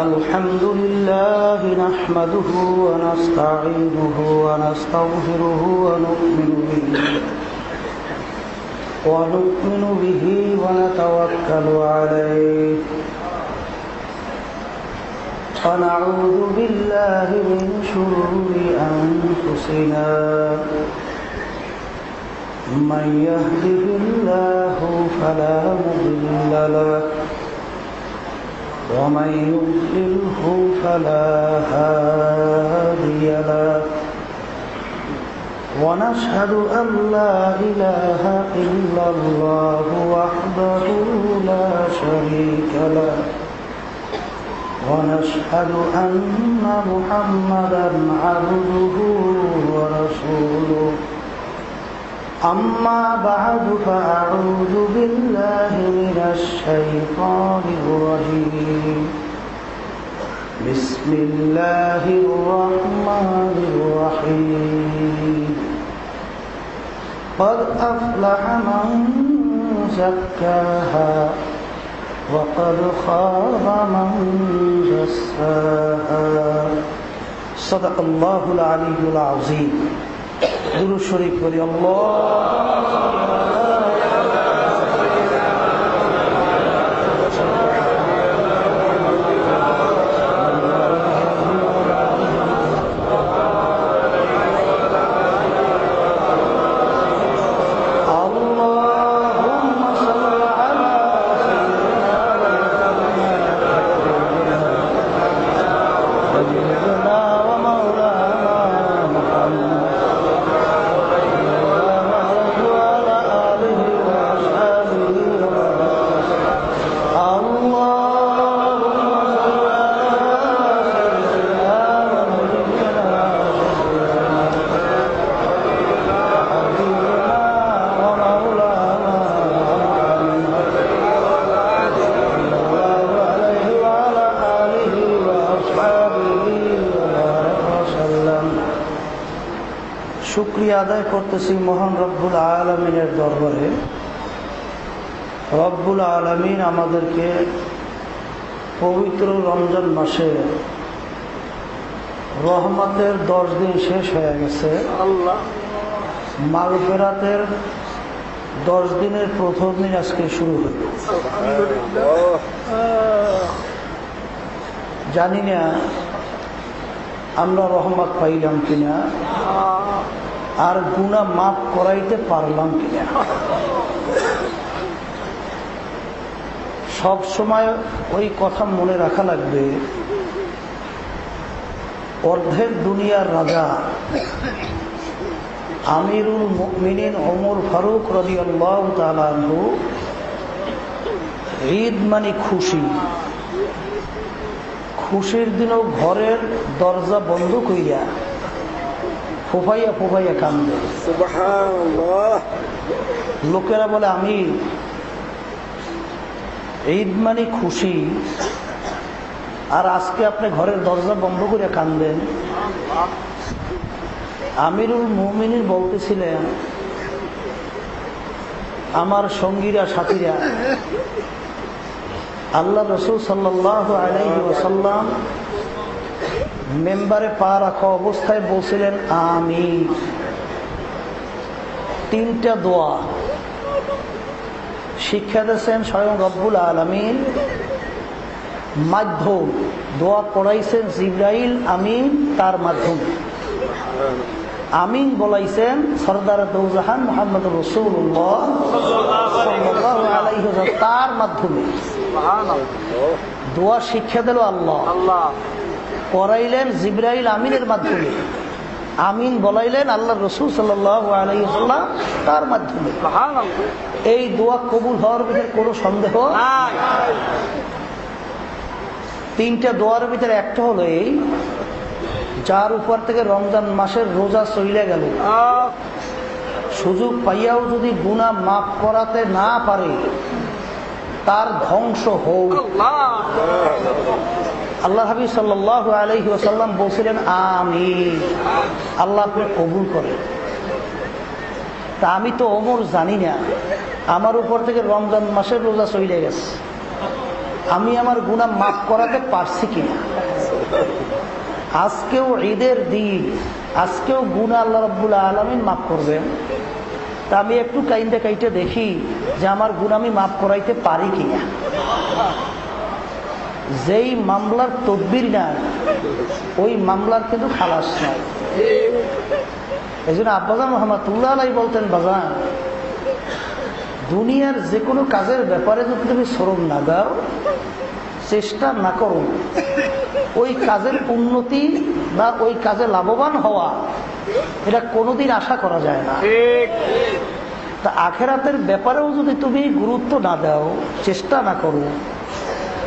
الحمد لله نحمده ونستعينه ونستغفره ونؤمن به ونؤمن به ونتوكل عليه ونعوذ بالله من شرور أنفسنا من يهده الله فلا مضل له ومن يضلله فلا هادي له. ونشهد أن لا إله إلا الله وحده لا شريك له. ونشهد أن محمدا عبده ورسوله. أما بعد فأعوذ بالله من الشيطان الرجيم. بسم الله الرحمن الرحيم. قد أفلح من زكاها وقد خاب من دساها صدق الله العلي العظيم. দুরু শরীফ করি শুক্রিয়া আদায় করতেছি মহান রব্বুল আলমিনের দরবারে। রব্বুল আলমিন আমাদেরকে পবিত্র রমজান মাসে রহমতের দশ দিন শেষ হয়ে গেছে। আল্লাহ। মালফেরাতের দশ দিনের প্রথম দিন আজকে শুরু হল। জানি না আমরা রহমত পাইলাম কিনা। আর গুণা মাফ করাইতে পারলাম কিনা? সব সময় ওই কথা মনে রাখা লাগবে, অর্ধেক দুনিয়ার রাজা আমিরুল মিনিন অমর ফারুক রবি ঈদ মানে খুশি। খুশির দিনও ঘরের দরজা বন্ধ কইয়া ফোফাইয়া ফোফাইয়া কান্দে। লোকেরা বলে আমি ঈদ মানে খুশি। আর আজকে আপনি ঘরের দরজা বন্ধ করে কান্দেন। আমিরুল মুমিনী বলতেছিলেন আমার সঙ্গীরা সাথীরা আল্লাহ রসুল সাল্লাহ আলাইহি ওসাল্লাম মেম্বারে পা রাখা অবস্থায় বলছিলেন আমি তিনটা দোয়া। শিক্ষা দিয়েছেন স্বয়ং রব্বুল আলমিন। মাধ্যম দোয়া পড়াইছেন জিব্রাইল আমিন তার মাধ্যমে। আমিন বলাইছেন সর্দার দৌজাহান মোহাম্মদ রসুল্লাহ তার মাধ্যমে। দোয়া শিক্ষা দিল আল্লাহ। আল্লাহ। পড়াইলেন জিব্রাইল আমিনের মাধ্যমে। আমিন বলাইলেন আল্লাহ রসুল সাল্লাম তার মাধ্যমে। এই দোয়া কবুল হওয়ার ভিতরে কোনো সন্দেহ? তিনটা দোয়ার ভিতরে একটা হলো এই যার উপর থেকে রমজান মাসের রোজা চইলে গেল। সুযোগ পাইয়াও যদি গুণা মাফ করাতে না পারে তার ধ্বংস হোক। আল্লাহ হাবি সাল্লাহ আলহি আসাল্লাম বলছিলেন আমি আল্লাহ আপনি কবুল করেন। তা আমি তো অমর জানি না। আমার উপর থেকে রমজান মাসের রোজা চলে গেছে। আমি আমার গুণা মাফ করাতে পারছি কিনা? আজকেও ঈদের দিন, আজকেও গুণা আল্লাহ রব্বুল আলমিন মাফ করবেন। তা আমি একটু কাইন্দে কাইটে দেখি যে আমার গুণ আমি মাফ করাইতে পারি কিনা। যেই মামলার তদবির নাই ওই মামলার কিন্তু খালাস নাই এই জন্য আব্বাজান মোহাম্মদুল্লাহ আলাই বলতেন বাজান দুনিয়ার যে কোনো কাজের ব্যাপারে যদি তুমি শ্রম না দাও চেষ্টা না করো। ওই কাজের উন্নতি বা ওই কাজে লাভবান হওয়া এটা কোনোদিন আশা করা যায় না। তা আখেরাতের ব্যাপারেও যদি তুমি গুরুত্ব না দাও চেষ্টা না করো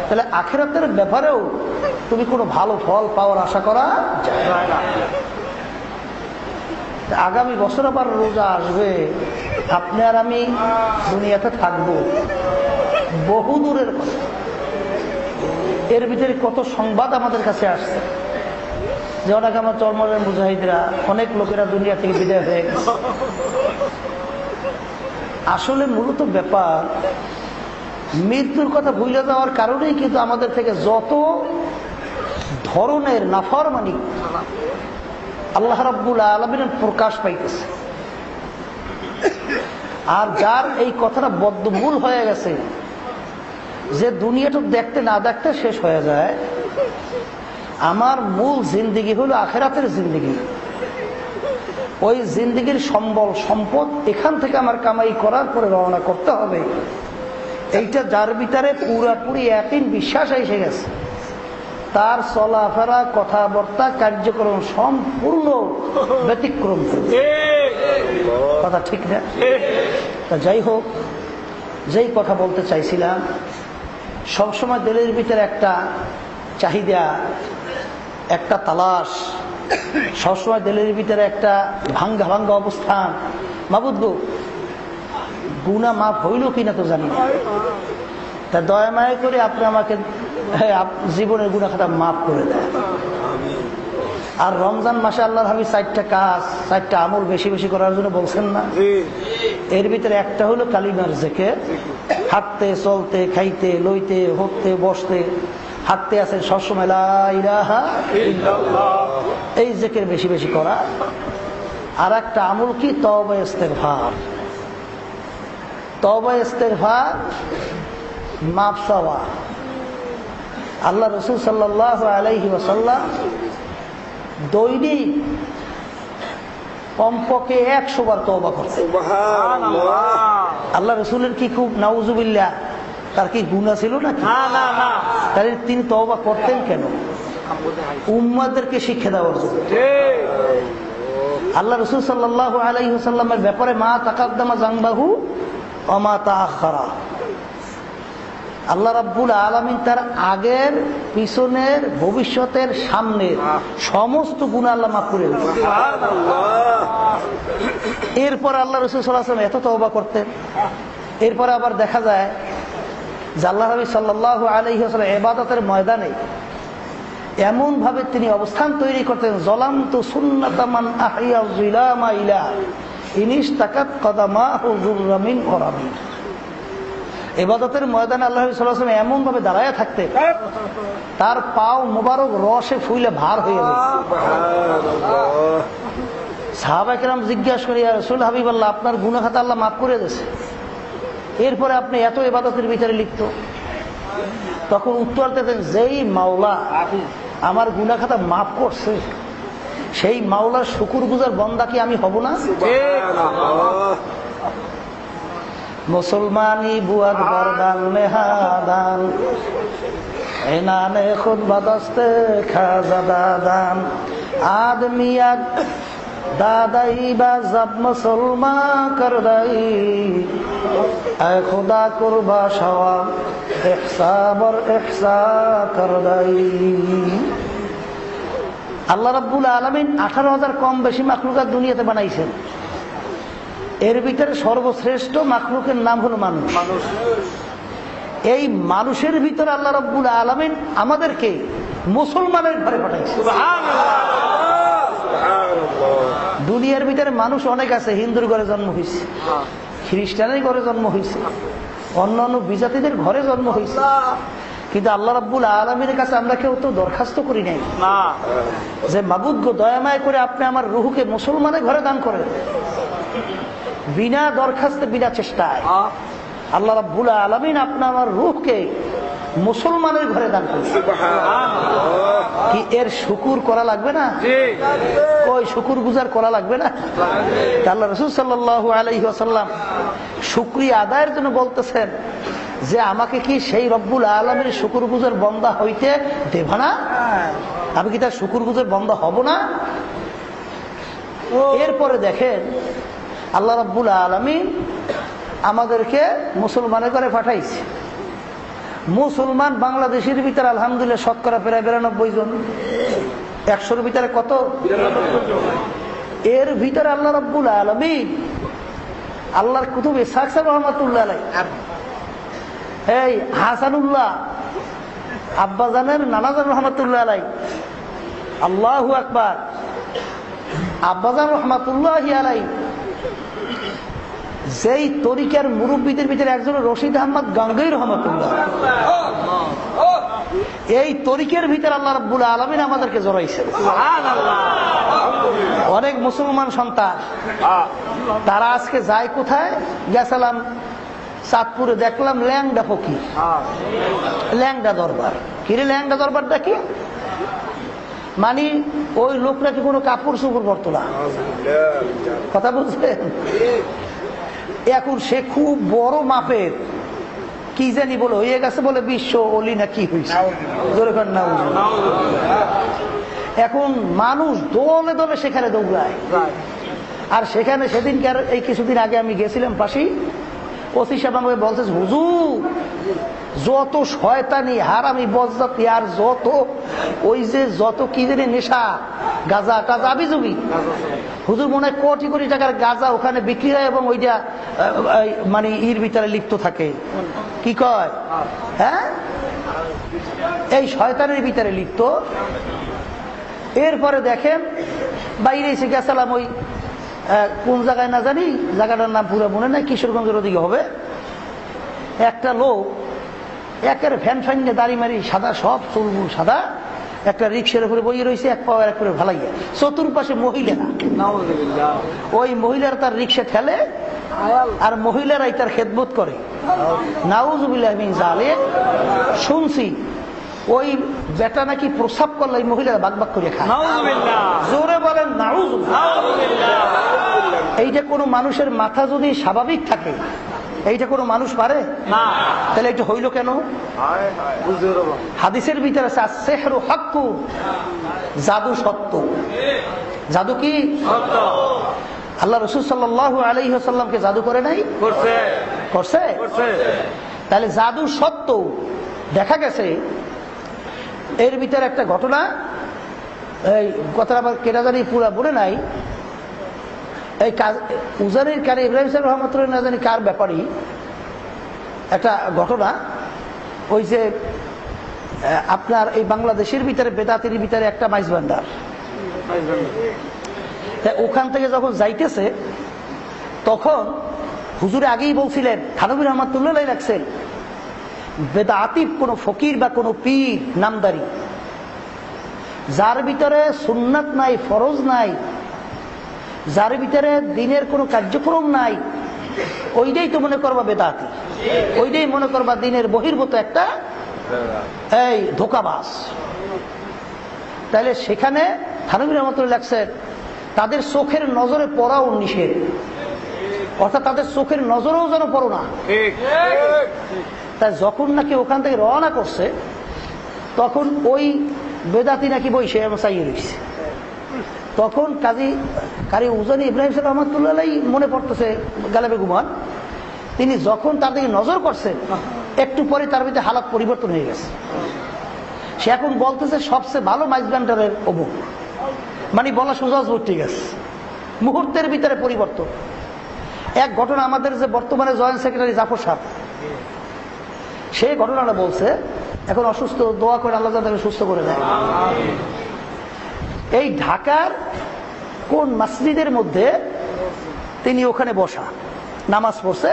তাহলে আখেরাতের ব্যাপারেও তুমি কোনো ভালো ফল পাওয়ার আশা করা যায় না। আগামী বছর আবার রোজা আসবে। আপনি আর আমি দুনিয়াতে থাকব। বহু দূরের কথা। এর ভিতরে কত সংবাদ আমাদের কাছে আসছে। যে অনেক আমার চর্মের মুজাহিদরা, অনেক লোকেরা দুনিয়া থেকে বিদায় হয়ে গেছে। আসলে মূলত ব্যাপার মৃত্যুর কথা ভুলে যাওয়ার কারণেই কিন্তু আমাদের থেকে যত ধরনের নাফর মানি আল্লাহ রাব্বুল আলমিনের প্রকাশ পাইতেছে। আর যার এই কথাটা বদ্ধমূল হয়ে গেছে, যে দুনিয়াটা দেখতে না দেখতে শেষ হয়ে যায়। আমার মূল জিন্দিগি হলো আখেরাতের জিন্দিগি। ওই জিন্দিগির সম্বল, সম্পদ এখান থেকে আমার কামাই করার পরে রওনা করতে হবে। এইটা যার ভিতরে পুরাপুরি একই বিশ্বাস এসে গেছে। তার চলাফেরা কথাবার্তা কার্যক্রম সম্পূর্ণ ব্যতিক্রম। কথা ঠিক না? তা যাই হোক যেই কথা বলতে চাইছিলাম সবসময় দিলের ভিতরে একটা চাহিদা একটা তালাশ সবসময় দিলের ভিতরে একটা ভাঙ্গা ভাঙ্গা অবস্থান। মাবুদ গো গুণা মাফ হইল কিনা তো জানি না। তা দয়া মায়া করে আপনি আমাকে জীবনের গুণা খাতা মাফ করে দেয় আর রমজান মাসে আল্লাহর হাবি চারটা কাজ চারটা আমল বেশি বেশি করার জন্য বলছেন না? এর ভিতরে একটা হলো কালিমার জেকে হাঁটতে চলতে খাইতে লইতে হতে বসতে হাঁটতে আছেন সবসময় এই জেকের বেশি বেশি করা। আর একটা আমল কি? তবে ইস্তেকভার তবা ইস্তেকভার মাপ চাওয়া আল্লাহ রসুল সাল্লাহ ওসাল্লাম দৈনিক কমপক্ষে একশো বার তবা করছে। আল্লাহ রসুলের কি খুব নাউজুবিল্লা তার কি গুণা ছিল না তাহলে তিনি তবা করতেন কেন? উম্মাদেরকে শিক্ষা দেওয়ার জন্য। আল্লাহ রসুল সাল্লাহ আলাইসাল্লামের ব্যাপারে মা তাকাদ্দামা জাংবাহু অমা তাহারা আল্লাহ রাব্বুল আলমিন তার আগের পিছনের ভবিষ্যতের সামনের সমস্ত গুণ আল্লাহ মাফ করে এরপর আল্লাহ রসুল সাল্লাহাম এত তবা করতেন। এরপরে আবার দেখা যায় যে আল্লাহ রবি সাল্লাহ আলহিহাস্লাম এবাদতের ময়দানে এমন ভাবে তিনি অবস্থান তৈরি করতেন জলাম তো সুন্নাতামান আহিয়া ইনিস তাকাত কদামা হুজুরামিন ওরামিন এবাদতের ময়দানে আল্লাহ সাল্লাম এমন ভাবে দাঁড়ায় থাকতে তার পাও মোবারক রসে ফুইলে ভার হয়ে গেছে। সাহাবাকেরাম জিজ্ঞাসা করি রসুল হাবিব আল্লাহ আপনার গুণাখাতা আল্লাহ মাফ করে দিয়েছে। এরপরে আপনি এত এবাদতের ভিতরে লিখত তখন উত্তর দিতেন যেই মাওলা আমার গুণাখাতা মাফ করছে সেই মাওলার শুকুর গুজার বন্দা কি আমি হব না? মুসলমানি বুয়াদ বরদান মেহাদান। এনানে খুদ বাদস্তে খাজা দাদান। আদমিয়াক দাদাই বা জব মুসলমা করদাই। আল্লাহ রাব্বুল আলমিন আঠারো হাজার কম বেশি মাকলুকার দুনিয়াতে বানাইছেন। এর ভিতরে সর্বশ্রেষ্ঠ মাকলুকের নাম হলো মানুষ। এই মানুষের ভিতরে আল্লাহ রব্বুল আলমিন আমাদেরকে মুসলমানের ঘরে পাঠাইছে দুনিয়ার ভিতরে মানুষ অনেক আছে হিন্দুর ঘরে জন্ম হয়েছে খ্রিস্টানের ঘরে জন্ম হয়েছে অন্য অন্য বিজাতিদের ঘরে জন্ম হয়েছে কিন্তু আল্লাহ রাব্বুল আলমীর কাছে আমরা কেউ তো দরখাস্ত করি নাই। যে মাবুদ গো দয়ামায় করে আপনি আমার রুহুকে মুসলমানের ঘরে দান করেন। বিনা দরখাস্তে বিনা চেষ্টায়। আল্লাহ রাব্বুল আলমিন আপনার আমার রুহকে মুসলমানের ঘরে দান কি এর শুকুর করা লাগবে না? ওই শুকুর গুজার করা লাগবে না? আল্লাহ রসুল সাল্লাহ আলহিহাসাল্লাম শুক্রিয়া আদায়ের জন্য বলতেছেন যে আমাকে কি সেই রব্বুল আলমের শুকুর গুজর বন্দা হইতে দেবা না? আমি কি তার শুকুর গুজর বন্দা হব না? এরপরে দেখেন আল্লাহ রব্বুল আলমী আমাদেরকে মুসলমানের করে পাঠাইছে। মুসলমান বাংলাদেশের ভিতরে আলহামদুলিল্লাহ শতকরা প্রায় বিরানব্বই জন। একশোর ভিতরে কত? এর ভিতরে আল্লাহ রব্বুল আলমী আল্লাহর কুতুব ইসাক সাহেব রহমতুল্লাহ আলাই এই হাসানুল্লাহ আব্বাজানের নানাজান রহমতুল্লাহ আলাই। আল্লাহু আকবার। আব্বাজান রহমতুল্লাহ আলাই। যেই তরিকার মুরব্বীদের ভিতরে একজন রশিদ আহমদ গাঙ্গই রহমতুল্লাহ। এই তরিকের ভিতরে আল্লাহ রব্বুল আলমিন আমাদেরকে জড়াইছে অনেক মুসলমান সন্তান, তারা আজকে যায় কোথায়? গেছিলাম চাঁদপুরে দেখলাম ল্যাংডা ফকি ল্যাংডা দরবার। কিরে ল্যাংডা দরবার দেখি? মানে ওই লোকরা কি কোনো কাপড় চুপড় পরতো না? কথা বুঝলেন? এখন সে খুব বড় মাপের কি জানি বলে হয়ে গেছে বলে বিশ্ব অলি না কি হয়েছে? এখন মানুষ দলে দলে সেখানে দৌড়ায়। আর সেখানে সেদিনকার এই কিছুদিন আগে আমি গেছিলাম পাশেই ওসি সাহেব আমাকে বলছে, হুজুর, যত শয়তানি হারামি বজ্জাতি আর যত ওই যে যত কি জানি নেশা, গাজা টাজা আবিজুবি। হুজুর মনে হয় কোটি কোটি টাকার গাজা ওখানে বিক্রি হয় এবং ওইটা মানে ইর ভিতরে লিপ্ত থাকে। কি কয়? হ্যাঁ? এই শয়তানের ভিতরে লিপ্ত। এরপরে দেখেন, বাইরে এসে গেছিলাম ওই কোন জায়গায় না জানি, জায়গাটার নাম পুরো মনে নাই, কিশোরগঞ্জের ওদিকে হবে। একটা লোক, একের ফ্যান ফ্যান দাড়ি মারি, সাদা, সব চুলগুল সাদা, একটা রিক্সার উপরে বই রয়েছে এক পাওয়ার এক করে ভালাইয়া। চতুর্পাশে মহিলা। ওই মহিলার তার রিক্সা ঠেলে, আর মহিলারাই তার খেদবোধ করে। নাউজুবিল্লাহ শুনছি ওই বেটা নাকি প্রসাব করলে এই মহিলারা বাক বাক করে খায়। জোরে বলেন নাউজ এইটা কোনো মানুষের মাথা যদি স্বাভাবিক থাকে এইটা কোনো মানুষ পারে? তাহলে এটা হইল কেন? হাদিসের ভিতরে আছে সেহরু হাক্কু জাদু সত্য। জাদু কি? আল্লাহ রসুল সাল্লাহ আলহিহাসাল্লামকে জাদু করে নাই? করছে। তাহলে জাদু সত্য। দেখা গেছে এর ভিতরে একটা ঘটনা, এই কথাটা আমার কেনা জানি পুরা বলে নাই। এই কাজ, উজানির কারে ইব্রাহিম সাহেব রহমতুল্লাহ না জানি কার ব্যাপারই, একটা ঘটনা। ওই যে আপনার এই বাংলাদেশের ভিতরে, বেদাতির ভিতরে একটা মাইজ ভান্ডার ওখান থেকে যখন যাইতেছে, তখন হুজুরে আগেই বলছিলেন থানবী রহমতুল্লাহ রাখছেন বেদাতিব কোন ফকির বা কোন পীর নামদারি। যার ভিতরে সুন্নাত নাই ফরজ নাই যার ভিতরে দিনের কোনো কার্যক্রম নাই ওইটাই তো মনে করবা বেদাতি। ওইটাই মনে করবা দিনের বহির্ভূত একটা এই ধোকাবাস তাহলে সেখানে থানবী রহমতুল্লাহ লাগছেন তাদের চোখের নজরে পড়াও নিষেধ। অর্থাৎ তাদের চোখের নজরেও যেন পড়ো না। তাই যখন নাকি ওখান থেকে রওনা করছে, তখন ওই বেদাতি নাকি বইসে চাইয়ে রয়েছে তখন কাজী কারি উজানি ইব্রাহিম সাহেব রহমতুল্লাহ মনে পড়তেছে গালেবে গুমান। তিনি যখন তার দিকে নজর করছেন, একটু পরে তার ভিতরে হালাত পরিবর্তন হয়ে গেছে। সে এখন বলতেছে, সবচেয়ে ভালো মাইজ ব্যান্ডারের অমুক। মানে বলা সোজা ঠিক আছে মুহূর্তের ভিতরে পরিবর্তন। এক ঘটনা আমাদের যে বর্তমানে জয়েন্ট সেক্রেটারি জাফর সাহেব সেই ঘটনাটা বলছে, এখন অসুস্থ, দোয়া করে আল্লাহ তাকে সুস্থ করে দেয়। এই ঢাকার কোন মসজিদের মধ্যে তিনি ওখানে বসা, নামাজ পড়ছে,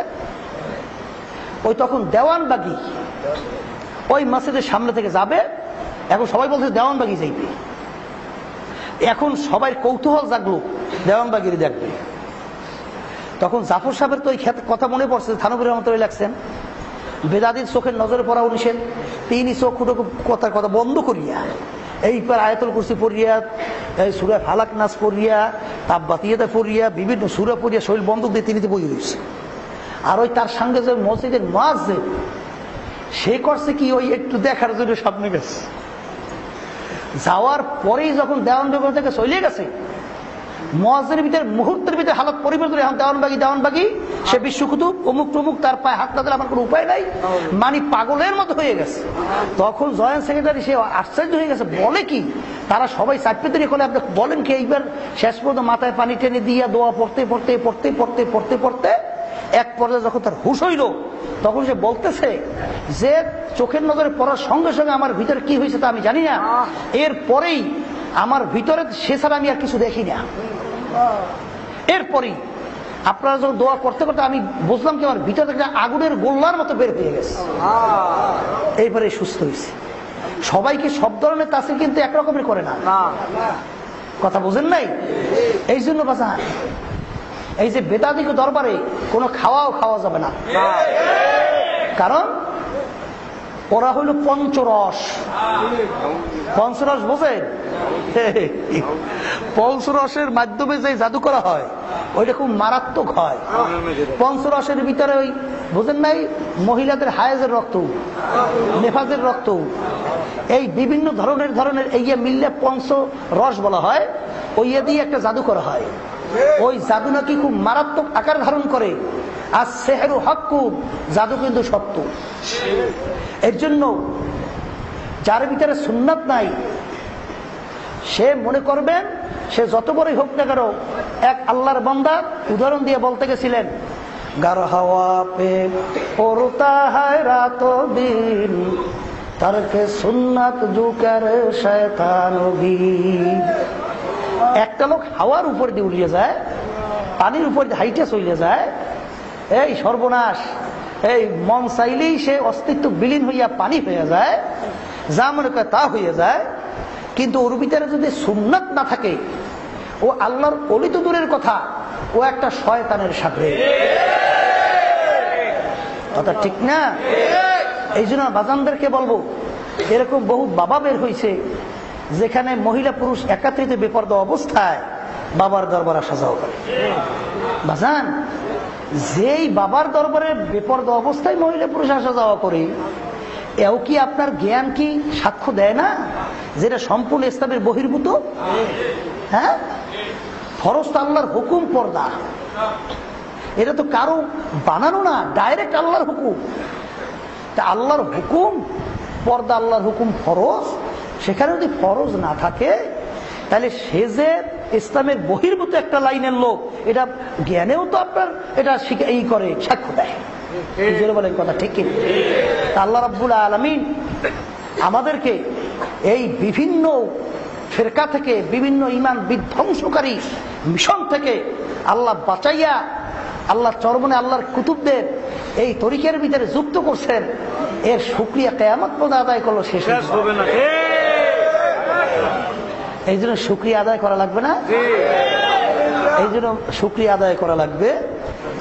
ওই তখন দেওয়ানবাগি, ওই মসজিদের সামনে থেকে যাবে, এখন সবাই বলছে দেওয়ানবাগি যাইবে এখন সবাই কৌতূহল জাগলো দেওয়ান দেওয়ানবাগিরি দেখবে। তখন জাফর সাহেবের তো ওই কথা মনে পড়ছে থানবির রহমত লাগছেন বেদাদির চোখের নজরে পড়া নিষেধ। তিনি চোখ খুটো কথার কথা বন্ধ করিয়া এই পর আয়তল কুরসি পড়িয়া সুরা ফালাক নাচ পড়িয়া তাপবাতিয়াতে পড়িয়া, বিভিন্ন সুরা পড়িয়া শরীর বন্ধ দিয়ে তিনি বই রয়েছে। আর ওই তার সঙ্গে যে মসজিদের মাছ যে, সে করছে কি ওই একটু দেখার জন্য সামনে গেছে। যাওয়ার পরেই যখন দেওয়ান থেকে চলে গেছে মহাজের ভিতরে মুহূর্তের ভিতরে হালত পরিবর্তন এখন দেওয়ানবাগি দেওয়ানবাগি সে বিশ্বকুতুব অমুক টমুক তার পায়ে হাত না দিলে আমার কোনো উপায় নাই। মানি পাগলের মতো হয়ে গেছে। তখন জয়েন্ট সেক্রেটারি সে আশ্চর্য হয়ে গেছে। বলে কি? তারা সবাই চাপে তৈরি করে আপনি বলেন কি এইবার শেষ পর্যন্ত মাথায় পানি টেনে দিয়ে দোয়া পড়তে পড়তে পড়তে পড়তে পড়তে পড়তে এক পর্যায়ে যখন তার হুশ হইল তখন সে বলতেছে যে চোখের নজরে পড়ার সঙ্গে সঙ্গে আমার ভিতরে কি হয়েছে তা আমি জানি না। এর পরেই আমার ভিতরে সে ছাড়া আমি আর কিছু দেখি না। এরপরেই আপনারা যখন দোয়া করতে করতে আমি বুঝলাম কি আমার ভিতরে থেকে আগুনের গোল্লার মতো বের হয়ে গেছে। এইবারে সুস্থ হয়েছে। সবাইকে সব ধরনের তাসির কিন্তু একরকমের করে না। কথা বুঝেন নাই? এই জন্য বাসা এই যে বেদাদিক দরবারে কোনো খাওয়াও খাওয়া যাবে না। কারণ ওরা হইল পঞ্চরস। পঞ্চরস বোঝেন? পঞ্চরসের মাধ্যমে যে জাদু করা হয়, ওইটা খুব মারাত্মক হয়। পঞ্চরসের ভিতরে ওই, বোঝেন নাই? মহিলাদের হায়াজের রক্ত, নেফাজের রক্ত। এই বিভিন্ন ধরনের ধরনের এই যে মিললে পঞ্চ রস বলা হয়। ওই দিয়ে একটা জাদু করা হয়। ওই জাদু নাকি খুব মারাত্মক আকার ধারণ করে। আর সেহেরু হক্কু জাদু কিন্তু সত্য। এর জন্য যার ভিতরে সুন্নাত নাই, সে মনে করবেন, সে যত বড়ই হোক না কেন এক আল্লাহর বন্দা, উদাহরণ দিয়ে বলতে গেছিলেন গার হাওয়া পে পড়তা হয় রাত দিন তারকে সুন্নাত জুকার শয়তান একটা লোক হাওয়ার উপর দিয়ে উড়িয়ে যায়, পানির উপর দিয়ে হাইটে চলে যায়, এই সর্বনাশ এই মন চাইলেই সে অস্তিত্ব বিলীন হইয়া পানি হয়ে যায় যা মনে করে তা হয়ে যায়, কিন্তু ওর ভিতরে যদি সুন্নাত না থাকে, ও আল্লাহর অলিত দূরের কথা, ও একটা শয়তানের সাথে কথা ঠিক না? এই জন্য বাজানদেরকে বলব, এরকম বহু বাবা বের হয়েছে যেখানে মহিলা পুরুষ একাত্রিত বিপর্দ অবস্থায় বাবার দরবার আসা যাওয়া করে। বাজান যেই বাবার দরবারে বেপর্দ অবস্থায় মহিলা পুরুষ আসা যাওয়া করে, এও কি আপনার জ্ঞান কি সাক্ষ্য দেয় না? যেটা সম্পূর্ণ ইসলামের বহির্ভূত? হ্যাঁ? ফরজ তো আল্লাহর হুকুম পর্দা। এটা তো কারও বানানো না, ডাইরেক্ট আল্লাহর হুকুম। তা আল্লাহর হুকুম পর্দা, আল্লাহর হুকুম ফরজ? সেখানে যদি ফরজ না থাকে, তাহলে সে যে ইসলামের বহির্ভূত একটা লাইনের লোক এটা জ্ঞানেও তো আপনার এটা এই করে সাক্ষ্য দেয়। বলেন কথা ঠিক আল্লাহ রাব্বুল আলমিন আমাদেরকে এই বিভিন্ন ফেরকা থেকে বিভিন্ন ইমান বিধ্বংসকারী মিশন থেকে আল্লাহ বাঁচাইয়া আল্লাহ চরমনে আল্লাহর কুতুবদের এই তরিকের ভিতরে যুক্ত করছেন। এর সুক্রিয়া কেয়ামত পদ আদায় করল শেষ হবে না। এই জন্য সুক্রিয়া আদায় করা লাগবে না? এই জন্য সুক্রিয়া আদায় করা লাগবে।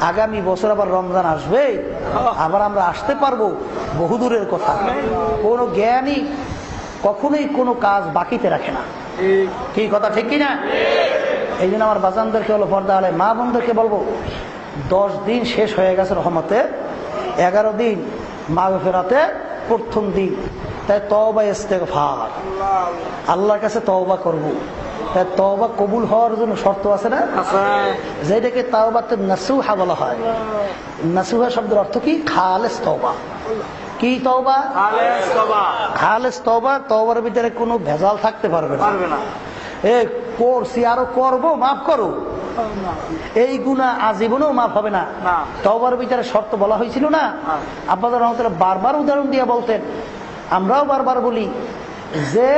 আগামী বছর আবার রমজান আসবে। আবার আমরা আসতে পারব বহুদূরের কথা। কোনো জ্ঞানী কখনোই কোনো কাজ বাকিতে রাখে না। কি কথা ঠিক কিনা? এই জন্য আমার বাজানদেরকে হলো পর্দা হলে মা বোনদেরকে বলব দশ দিন শেষ হয়ে গেছে রহমতে এগারো দিন মা ফেরাতে প্রথম দিন তাই তবা ইস্তেগফার। আল্লাহর কাছে তওবা করব। তাই তওবা কবুল হওয়ার জন্য শর্ত আছে না? যেটাকে তাওবাতে নাসুহা বলা হয়। নাসুহা শব্দের অর্থ কি? খালেস তওবা। কি তওবা? খালেস তওবা। তওবার ভিতরে কোনো ভেজাল থাকতে পারবে না। এ করছি আরও করব মাফ করো। এই গুণা আজীবনেও মাফ হবে না। তওবার বিচারে শর্ত বলা হয়েছিল না? রহমতুল্লাহ বারবার উদাহরণ দিয়ে বলতেন আমরাও বারবার বলি যে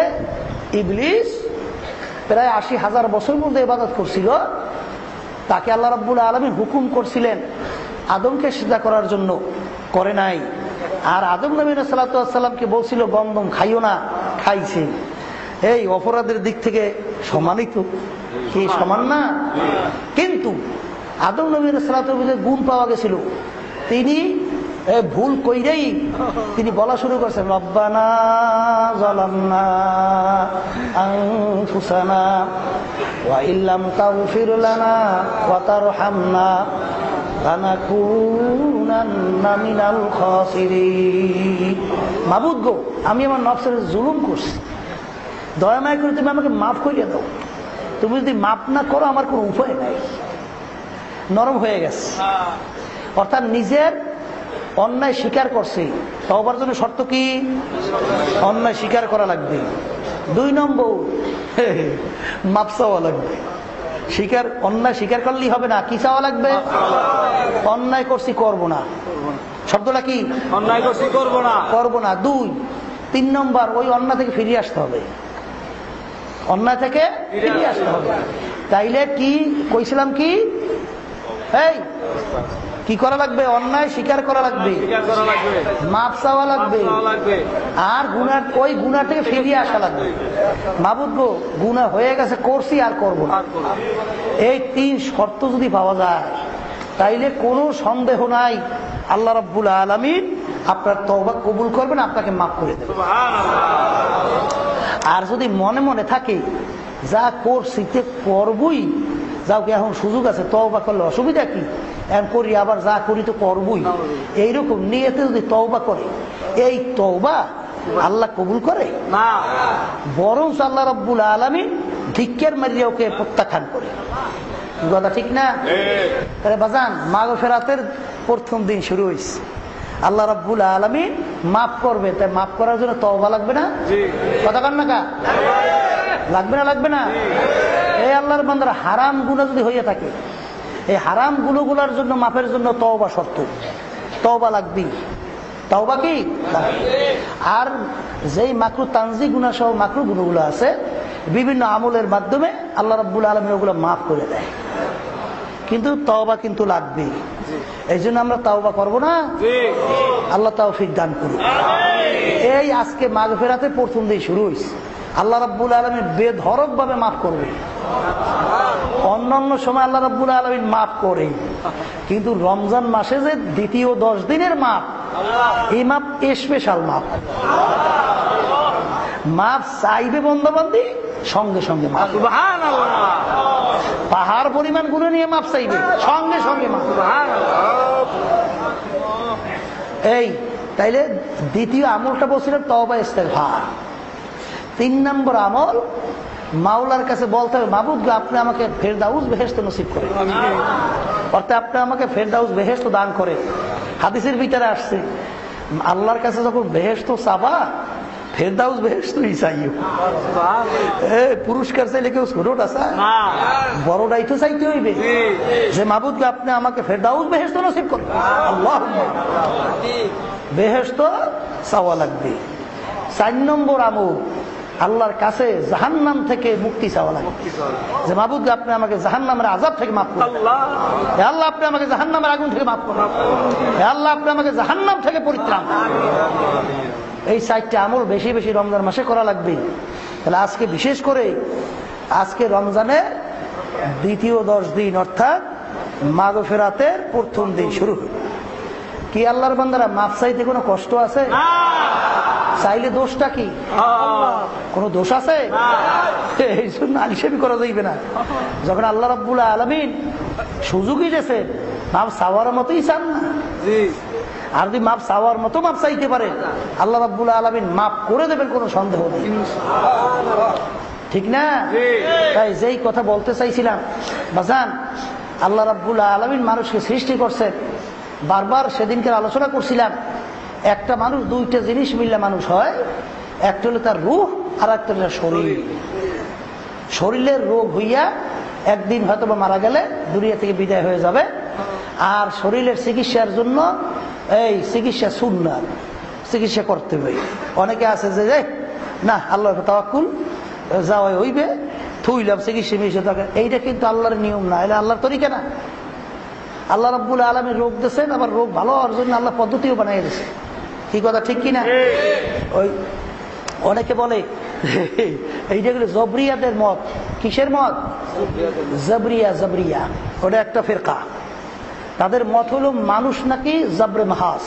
ইবলিস প্রায় আশি হাজার বছর মধ্যে ইবাদত করছিল, তাকে আল্লাহ রাব্বুল আলমী হুকুম করছিলেন আদমকে সিদ্ধা করার জন্য। করে নাই। আর আদম নবীন সাল্লাতামকে বলছিল গন্দম খাইও না। খাইছে। এই অপরাধের দিক থেকে সমানিত কি সমান না? কিন্তু আদম নবীন সাল্লাতের গুণ পাওয়া গেছিল, তিনি ভুল কইরেই তিনি বলা শুরু করছেন রব্বানা জলামনা আনফুসানা ওয়া ইল্লাম তাগফির লানা ওয়া তারহামনা লানাকুনান্না মিনাল খাসিরিন। মাবুদ গো আমি আমার নফসের জুলুম করছি। দয়া মায়া করে তুমি আমাকে মাফ করিয়ে দাও। তুমি যদি মাফ না করো আমার কোনো উপায় নাই। নরম হয়ে গেছে। অর্থাৎ নিজের অন্যায় স্বীকার করছে। তবার জন্য শর্ত কি? অন্যায় স্বীকার করা লাগবে। দুই নম্বর মাপ চাওয়া লাগবে। স্বীকার অন্যায় স্বীকার করলেই হবে না কি চাওয়া লাগবে? অন্যায় করছি করব না। শব্দটা কি? অন্যায় করছি করব না। করব না। দুই তিন নম্বর ওই অন্যায় থেকে ফিরিয়ে আসতে হবে। অন্যায় থেকে ফিরিয়ে আসতে হবে। তাইলে কি কইছিলাম কি? এই কি করা লাগবে? অন্যায় স্বীকার করা লাগবে। মাপ চাওয়া লাগবে। আর গুণা ওই গুণা থেকে ফিরিয়ে আসা লাগবে। মাবুদ গো গুণা হয়ে গেছে করছি আর করব না। এই তিন শর্ত যদি পাওয়া যায় তাইলে কোনো সন্দেহ নাই। আল্লাহ রাব্বুল আলমিন আপনার তওবা কবুল করবেন আপনাকে মাফ করে দেবেন। আর যদি মনে মনে থাকে যা করছি করবই যাও কি এখন সুযোগ আছে তওবা করলে অসুবিধা কি? এখন করি আবার যা করি তো করবই। এইরকম নিয়েতে যদি তওবা করে এই তওবা আল্লাহ কবুল করে? না। বরং আল্লাহ রব্বুল আলমী ধিক্কের মারিয়ে ওকে প্রত্যাখ্যান করে। কথা ঠিক না? তাহলে বাজান মাগ ফেরাতের প্রথম দিন শুরু হয়েছে আল্লাহ রব্বুল আলমী মাফ করবে তাই মাফ করার জন্য তওবা লাগবে না? কথা কান না কা? লাগবে না লাগবে না? এই আল্লাহর বান্দার হারাম গুণা যদি হয়ে থাকে এই হারাম গুলোগুলার জন্য মাফের জন্য তওবা শর্ত। তওবা লাগবে তওবা কি? আর যেই মাকরু তানজি গুণা সহ মাকরু গুণগুলো আছে বিভিন্ন আমলের মাধ্যমে আল্লাহ রাব্বুল আলমী ওগুলো মাফ করে দেয়। কিন্তু তওবা কিন্তু লাগবে এই জন্য আমরা তাওবা করব না? আল্লাহ তাওফিক দান করুন এই আজকে মাঘ ফেরাতে প্রথম দিয়ে শুরু হয়েছে আল্লাহ রাব্বুল আলমী বেধরক ভাবে মাফ করবে। অন্যান্য সময় আল্লাহ রাব্বুল আলমিন মাফ করে কিন্তু রমজান মাসে যে দ্বিতীয় দশ দিনের মাপ, এই মাপ স্পেশাল মাপ। মাপ চাইবে বন্ধবান্ধি সঙ্গে সঙ্গে মাপ। পাহাড় পরিমাণগুলো নিয়ে মাপ চাইবে, সঙ্গে সঙ্গে মাপ। এই, তাইলে দ্বিতীয় আমলটা বলছিলেন তবা ইস্তেগফার। তিন নম্বর আমল মাওলার কাছে বলতে হবে মাবুদ গো, আপনি আমাকে ফেরদাউস বেহেস্ত নসিব করে অর্থাৎ আপনি আমাকে ফেরদাউস বেহেস্ত দান করে হাদিসের ভিতরে আসছে আল্লাহর কাছে যখন বেহেস্ত চাবা ফেরদাউস বেহেস্তই চাইও। পুরস্কার চাইলে কেউ ছোটটা চায়? বড়টাই তো চাইতে হইবে। যে মাবুদ আপনি আমাকে ফেরদাউস বেহেস্ত নসিব করে আল্লাহ বেহেস্ত চাওয়া লাগবে। চার নম্বর আমল আল্লাহর কাছে জাহান্নাম থেকে মুক্তি চাওয়া লাগবে যে মাবুদ আপনি আমাকে জাহান্নামের আজাব থেকে মাফ করুন। হে আল্লাহ আপনি আমাকে জাহান্নামের আগুন থেকে মাফ করুন। হে আল্লাহ আপনি আমাকে জাহান্নাম থেকে পরিত্রাণ এই চারটি আমল বেশি বেশি রমজান মাসে করা লাগবে। তাহলে আজকে বিশেষ করে আজকে রমজানে দ্বিতীয় দশ দিন অর্থাৎ মাগ ফেরাতের প্রথম দিন শুরু হল। কি আল্লাহর বান্দারা মাফ চাইতে কোনো কষ্ট আছে? না। চাইলে দোষটা কি? আল্লাহ কোনো দোষ আছে? এই জন্য আলিসেবি করা যাইবে না। যখন আল্লাহ রাব্বুল আলমিন সুযোগই দিয়েছে মাপ চাওয়ার মতোই চান না। আর যদি মাপ চাওয়ার মতো মাপ চাইতে পারে আল্লাহ রাব্বুল আলমিন মাপ করে দেবেন কোনো সন্দেহ নেই। ঠিক না? তাই যেই কথা বলতে চাইছিলাম বাজান আল্লাহ রাব্বুল আলমিন মানুষকে সৃষ্টি করছে। বারবার সেদিনকে আলোচনা করছিলাম একটা মানুষ দুইটা জিনিস মিললে মানুষ হয়। একটা হলো তার রূহ আর একটা হলো শরীর। শরীরের রোগ হইয়া একদিন হয়তো বা মারা গেলে দুনিয়া থেকে বিদায় হয়ে যাবে। আর শরীরের চিকিৎসার জন্য এই চিকিৎসা সুন্নার চিকিৎসা করতে হবে। অনেকে আছে যে "এই, না আল্লাহ তাওয়াক্কুল যাওয়া হইবে থুইলাম চিকিৎসা মিশে থাকে। এইটা কিন্তু আল্লাহর নিয়ম না এটা আল্লাহর তরিকা না। আল্লাহ রব্বুল আলমী রোগ দিয়েছেন আবার রোগ ভালো হওয়ার জন্য আল্লাহ পদ্ধতিও বানিয়ে দিয়েছে কি কথা ঠিক কিনা? ওই অনেকে বলে এই যেগুলো জবরিয়াদের মত কিসের মত? জবরিয়া জবরিয়া। ওটা একটা ফেরকা। তাদের মত হলো মানুষ নাকি জবরে মাহাস।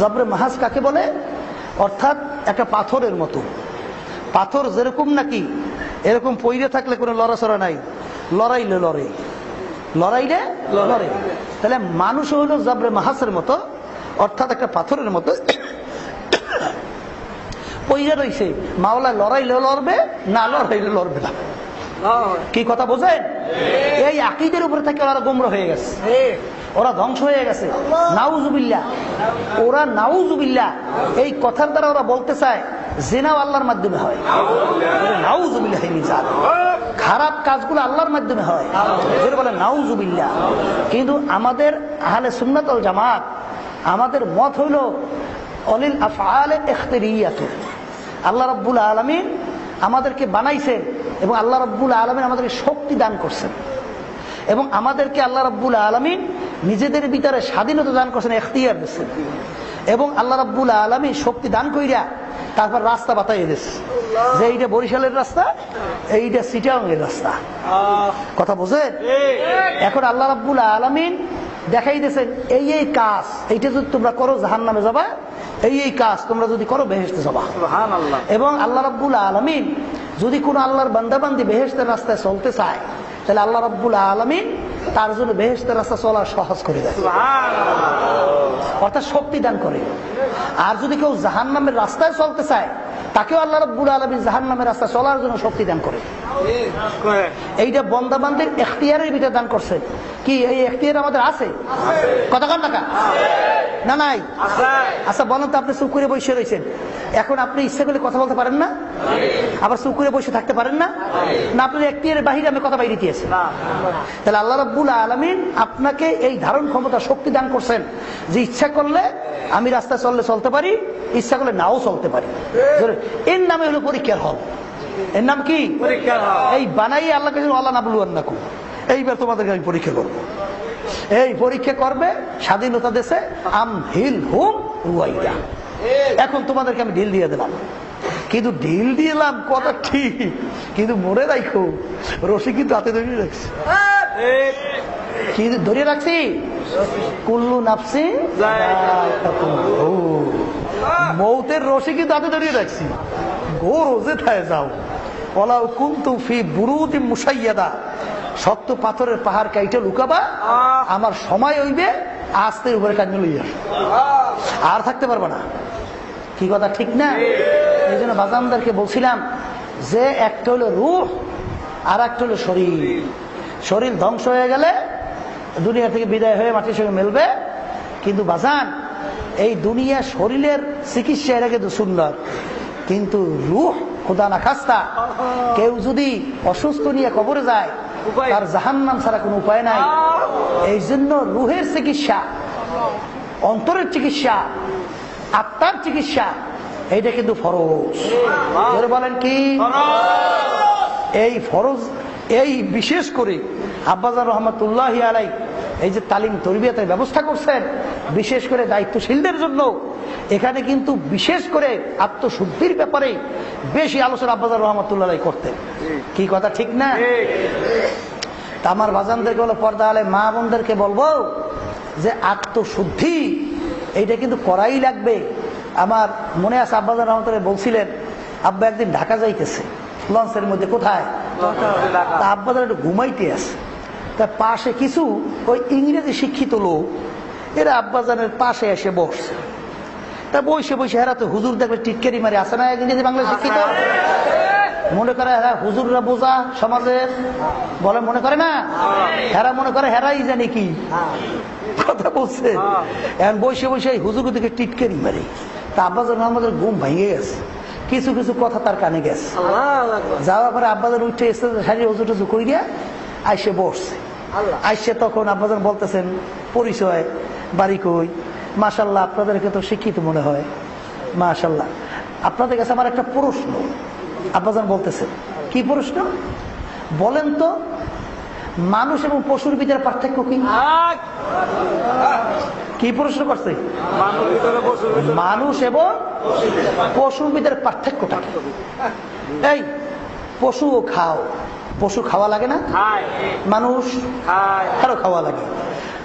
জবরে মাহাস কাকে বলে? অর্থাৎ একটা পাথরের মতো। পাথর যেরকম নাকি এরকম পইরে থাকলে কোনো লড়াচড়া নাই। লড়াইলে লড়ে। লড়াইলে লড়ে। তাহলে মানুষ হলো জবরে মাহাসের মতো অর্থাৎ একটা পাথরের মতো পইরে রইছে মাওলা লড়াইলে লড়বে না লড়াইলে লড়বে না। কি কথা বোঝেন? এই আকিদের উপরে থেকে ওরা গোমরা হয়ে গেছে। ওরা ধ্বংস হয়ে গেছে। নাউজুবিল্লা ওরা নাউজুবিল্লা এই কথার দ্বারা ওরা বলতে চায় জেনাও আল্লাহর মাধ্যমে হয়। নাউজুবিল্লাহ খারাপ কাজগুলো আল্লাহর মাধ্যমে হয়। বলে নাউজুবিল্লা কিন্তু আমাদের আহলে সুন্নাতল জামাত আমাদের মত হইল অলিল আফআলে ইখতিরিয়াত আল্লাহ রাব্বুল আলামিন আমাদেরকে বানাইছেন এবং আল্লাহ রাব্বুল আলামিন আমাদেরকে শক্তি দান করছেন। এবং আমাদেরকে আল্লাহ রাব্বুল আলমিন নিজেদের ভিতরে স্বাধীনতা দান করছেন এখতিয়ার দিচ্ছেন। এবং আল্লাহ রাব্বুল আলমী শক্তি দান কইরা তারপর রাস্তা বাতাইয়ে দিচ্ছে। যে এইটা বরিশালের রাস্তা এইটা সিটাংয়ের রাস্তা। কথা বোঝেন? এখন আল্লাহ রাব্বুল আলমিন দেখাই দিয়েছেন এই এই কাজ এইটা যদি তোমরা করো জাহান নামে যাবা এই এই কাজ তোমরা যদি করো বেহেস্তে যাবা। এবং আল্লাহ রাব্বুল আলমিন যদি কোনো আল্লাহর বান্দাবান্দি বেহেস্তের রাস্তায় চলতে চায় তাহলে আল্লাহ রাব্বুল আলমিন তার জন্য বেহেস্তের রাস্তা চলা সহজ করে দেয়। অর্থাৎ শক্তি দান করে। আর যদি কেউ জাহান নামের রাস্তায় চলতে চায় তাকেও আল্লাহ রব্বুল আলমী জাহান নামের রাস্তায় চলার জন্য শক্তি দান করে। এইটা বন্দাবান্দের এখতিয়ারের ভিতরে দান করছে। কি এই এখতিয়ার আমাদের আছে? কতক্ষণ টাকা না নাই? আচ্ছা বলেন তো আপনি চুকুরে বসে রয়েছেন। এখন আপনি ইচ্ছা করলে কথা বলতে পারেন না? আবার চুকুরে বসে থাকতে পারেন না? না আপনার এখতিয়ারের বাহিরে আমি কথা বাইরে দিয়েছেন তাহলে আল্লাহ রব্বুল আলমিন আপনাকে এই ধারণ ক্ষমতা শক্তি দান করছেন। যে ইচ্ছা করলে আমি রাস্তা চললে চলতে পারি ইচ্ছা করলে নাও চলতে পারি। এর নামে হলো পরীক্ষার হল। এর নাম কি? এই বানাই আল্লাহ কাছে আল্লাহ না বলুয়ান না কু এইবার তোমাদেরকে আমি পরীক্ষা করব। এই পরীক্ষা করবে স্বাধীনতা দেশে আম হিল হুম এখন তোমাদেরকে আমি ঢিল দিয়ে দিলাম। কিন্তু ঢিল দিলাম কথা ঠিক কিন্তু মনে রাখো রশি কিন্তু হাতে ধরিয়ে রাখছি। কিন্তু ধরিয়ে রাখছি? কুল্লু নাফসি? মৌতের রশি কিন্তু হাতে দাঁড়িয়ে রাখছি। গো রোজে থায় যাও। ওলাও কুন্তু ফি বুরুদি মুসাইয়াদা। শক্ত পাথরের পাহাড় কাইটে লুকাবা আমার সময় হইবে আস্তের উপরে কাজ লইয়া আর থাকতে পারব না। কি কথা ঠিক না? এই জন্য বাজামদারকে বলছিলাম যে একটা হলো রুহ আর একটা হলো শরীর। শরীর ধ্বংস হয়ে গেলে দুনিয়া থেকে বিদায় হয়ে মাটির সঙ্গে মেলবে। কিন্তু বাজান এই দুনিয়া শরীরের চিকিৎসা এটা কিন্তু সুন্দর কিন্তু রুহ খোদা না খাস্তা কেউ যদি অসুস্থ নিয়ে কবরে যায় তার জাহান নাম ছাড়া কোনো উপায় নাই। এই জন্য রুহের চিকিৎসা অন্তরের চিকিৎসা আত্মার চিকিৎসা এইটা কিন্তু ফরজ। বলেন কি? এই ফরজ এই বিশেষ করে আব্বাজার রহমতুল্লাহ আলাই এই যে তালিম তরবিয়াতের ব্যবস্থা করছেন বিশেষ করে দায়িত্বশীলদের জন্য এখানে কিন্তু বিশেষ করে আত্মশুদ্ধির ব্যাপারে বেশি আলোচনা আব্বাজার রহমতুল্লাহ করতেন। কি কথা ঠিক না? তা আমার বাজানদেরকে বলো পর্দা আলে মা বোনদেরকে বলব যে আত্মশুদ্ধি এইটা কিন্তু করাই লাগবে। আমার মনে আছে আব্বাজার রহমতুল্লাহ বলছিলেন আব্বা একদিন ঢাকা যাইতেছে লঞ্চের মধ্যে কোথায়? আব্বাজার একটু ঘুমাইতে আছে। তা পাশে কিছু ওই ইংরেজি শিক্ষিত লোক এরা আব্বাজানের পাশে এসে বসছে। তা বসে বসে হেরা তো হুজুর দেখবে টিটকারি মারি আসে না ইংরেজি বাংলা শিক্ষিত? মনে করে হেরা হুজুররা বোঝা সমাজের? বলে মনে করে না? হেরা মনে করে হেরাই জানি কি? কথা বলছে। এখন বসে বসে হুজুর দিকে টিটকারি মারি। তা আব্বাজান আমাদের ঘুম ভেঙে গেছে। কিছু কিছু কথা তার কানে গেছে। যাওয়ার পরে আব্বাজান উঠে এসে শাড়ি হুজুর টুজু করিয়া আইসে বসছে আইসে তখন আব্বাজান বলতেছেন পরিচয় বাড়ি কই? মাসাল্লাহ আপনাদেরকে তো শিক্ষিত মনে হয়। মাশাল্লাহ আপনাদের কাছে আমার একটা প্রশ্ন। আব্বাজান বলতেছেন কি প্রশ্ন? বলেন তো মানুষ এবং পশুর ভিতরে পার্থক্য কি? কি প্রশ্ন করছে? মানুষ এবং পশুর ভিতরে পার্থক্যটা এই পশু খাও পশু খাওয়া লাগে না? মানুষ আরও খাওয়া লাগে।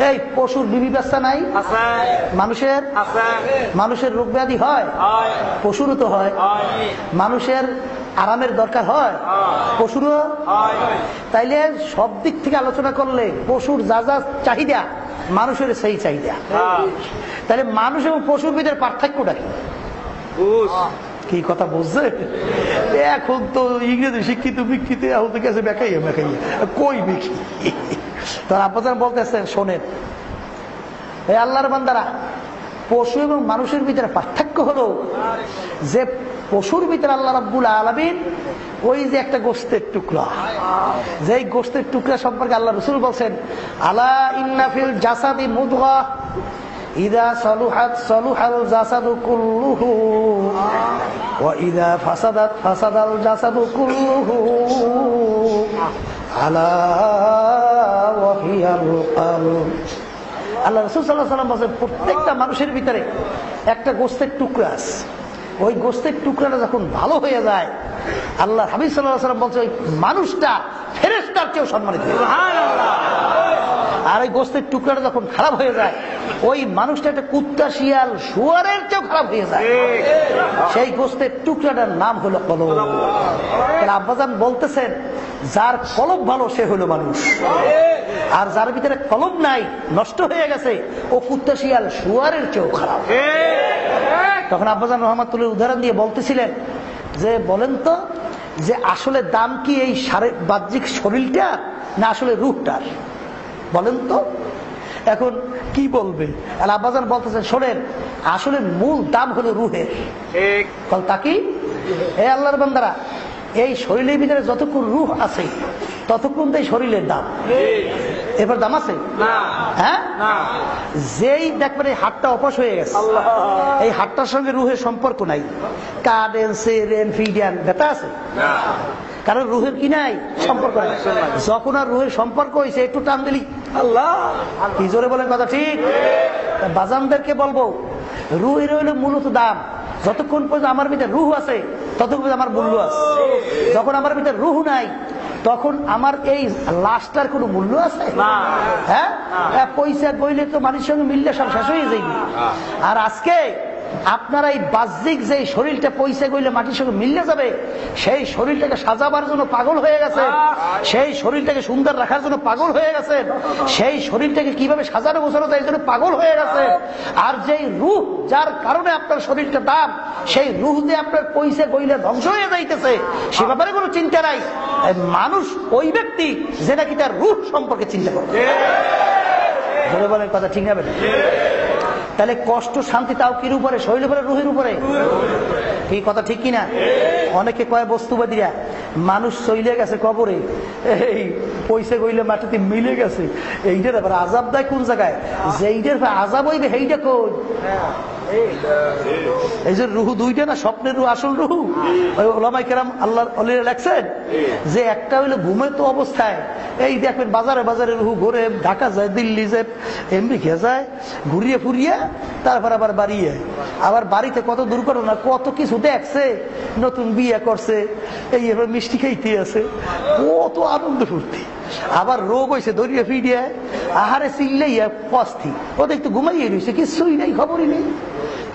এই পশুর বিবি ব্যবসা নাই? মানুষের? মানুষের রোগ ব্যাধি হয়? পশুরও তো হয়। মানুষের আরামের দরকার হয়? পশুরও? তাইলে সব দিক থেকে আলোচনা করলে পশুর যা যা চাহিদা মানুষের সেই চাহিদা। হ্যাঁ। তাহলে মানুষ এবং পশুর ভিতরে পার্থক্যটা কি? কি কথা বুঝছে? এখন তো ইংরেজি শিক্ষিত বিক্ষিত এখন তো গেছে বেকাইয়া বেকাইয়া। কই বেকি তার আব্বাজান বলতেছেন, শোনেন এই আল্লাহর বান্দারা, পশু এবং মানুষের ভিতরে পার্থক্য হলো যে পশুর ভিতরে আল্লাহ রাব্বুল আলমিন ওই যে একটা গোস্তের টুকরা। যে গোস্তের টুকরা সম্পর্কে আল্লাহ রসুল বলছেন, আলা ইন্নাফিল জাসাদি মুদগা ইদা সলুহাত সলুহাল জাসাদু কুল্লুহু। ওয়া ইদা ফাসাদাত ফাসাদাল জাসাদু কুল্লুহু। আলা ওয়াহিয়াল কলব। আল্লাহ রসুল সাল্লাহ সাল্লাম বলছেন, প্রত্যেকটা মানুষের ভিতরে একটা গোস্তের টুকরা আছে। ওই গোস্তের টুকরাটা যখন ভালো হয়ে যায় আল্লাহ হাবিব সাল্লাহ সাল্লাম বলছে, ওই মানুষটা ফেরেস্তার চেয়েও সম্মানিত। আর ওই গোস্তের টুকরাটা যখন খারাপ হয়ে যায় ওই মানুষটা একটা কুত্তা শিয়াল শুয়ারের চেয়েও খারাপ হয়ে যায়। সেই গোস্তের টুকরাটার নাম হলো কলব। আব্বাজান বলতেছেন যার কলব ভালো সে হলো মানুষ। আর যার ভিতরে কলব নাই নষ্ট হয়ে গেছে ও কুত্তা শিয়াল শুয়ারের চেয়েও খারাপ। তখন আব্বাজান রহমাতুল্লাহ উদাহরণ দিয়ে বলতেছিলেন যে বলেন তো যে আসলে দাম কি এই সারে বাহ্যিক শরীরটা না আসলে রূপটার? বলেন তো। এখন কি বলবে? আব্বাজান বলতেছেন শোনেন আসলে মূল দাম হলো রুহের। তা কি? এ আল্লাহর বান্দারা এই শরীরের ভিতরে যতক্ষণ রুহ আছে ততক্ষণ তো এই শরীরের দাম। এবার দাম আছে? হ্যাঁ? যেই দেখবেন এই হাতটা অপাস হয়ে গেছে। এই হাতটার সঙ্গে রুহের সম্পর্ক নাই। কার্ডেন সেরেন ফিডিয়ান ব্যথা আছে? কারণ রুহের কি নাই? সম্পর্ক যখন আর রুহের সম্পর্ক হয়েছে একটু টান দিলি। আল্লাহ! কি জোরে বলেন কথা ঠিক? বাজানদেরকে বলব রুহের হইল মূলত দাম। যতক্ষণ পর্যন্ত আমার ভিতরে রুহ আছে ততক্ষণ পর্যন্ত আমার মূল্য আছে। যখন আমার ভিতরে রুহ নাই তখন আমার এই লাশটার কোনো মূল্য আছে? হ্যাঁ? পয়সা গইলে তো মানুষের সঙ্গে মিললে সব শেষ হয়ে যাইবে। আর আজকে আপনারা এই বাহ্যিক যে শরীরটা পয়সা গইলে মাটির সঙ্গে মিললে যাবে সেই শরীরটাকে সাজাবার জন্য পাগল হয়ে গেছে সেই শরীরটাকে সুন্দর রাখার জন্য পাগল হয়ে গেছে সেই শরীরটাকে কীভাবে সাজানো গোছানো যায় জন্য পাগল হয়ে গেছে। আর যেই রূহ যার কারণে আপনার শরীরটা দাম সেই রূহ দিয়ে আপনার পয়সা গইলে ধ্বংস হয়ে যাইতেছে সে ব্যাপারে কোনো চিন্তা নাই। মানুষ ওই ব্যক্তি যে নাকি তার রূহ সম্পর্কে চিন্তা করে। বলেন কথা ঠিক হবে তাহলে কষ্ট, শান্তি তাও কির উপরে? শরীর উপরে, রুহের উপরে? কি কথা, ঠিক কিনা? অনেকে কয়, বস্তুবাদীরা, মানুষ চইলে গেছে কবরে। এই, পয়সা গইলে মাটিতে মিলে গেছে। এইটার আবার আজাব দেয় কোন জায়গায়? যেইটার আজাব হইবে সেইটা কই? এই যে রুহু দুইটা না, স্বপ্নের রুহু, আসল রুহু? ওলামাই কেরাম আল্লাহ অলিরা লেখছেন যে একটা হইল ঘুমের তো অবস্থায়। এই দেখবেন বাজারে বাজারে রুহু ঘুরে, ঢাকা যায়, দিল্লি যায় আমেরিকা যায়, ঘুরিয়ে ফুরিয়ে তারপর আবার বাড়িয়ে। আবার বাড়িতে কত দুর্ঘটনা, কত কিছু দেখছে, নতুন বিয়ে করছে, এই এবার মিষ্টি খাইতে আছে, কত আনন্দ ফুর্তি। আবার রোগ হয়েছে দরিয়ে ফিরিয়ে, আহারে চিল্লাইয়া পস্থি ও দেখতে ঘুমাইয়ে রয়েছে কিছুই নেই, খবরই নেই।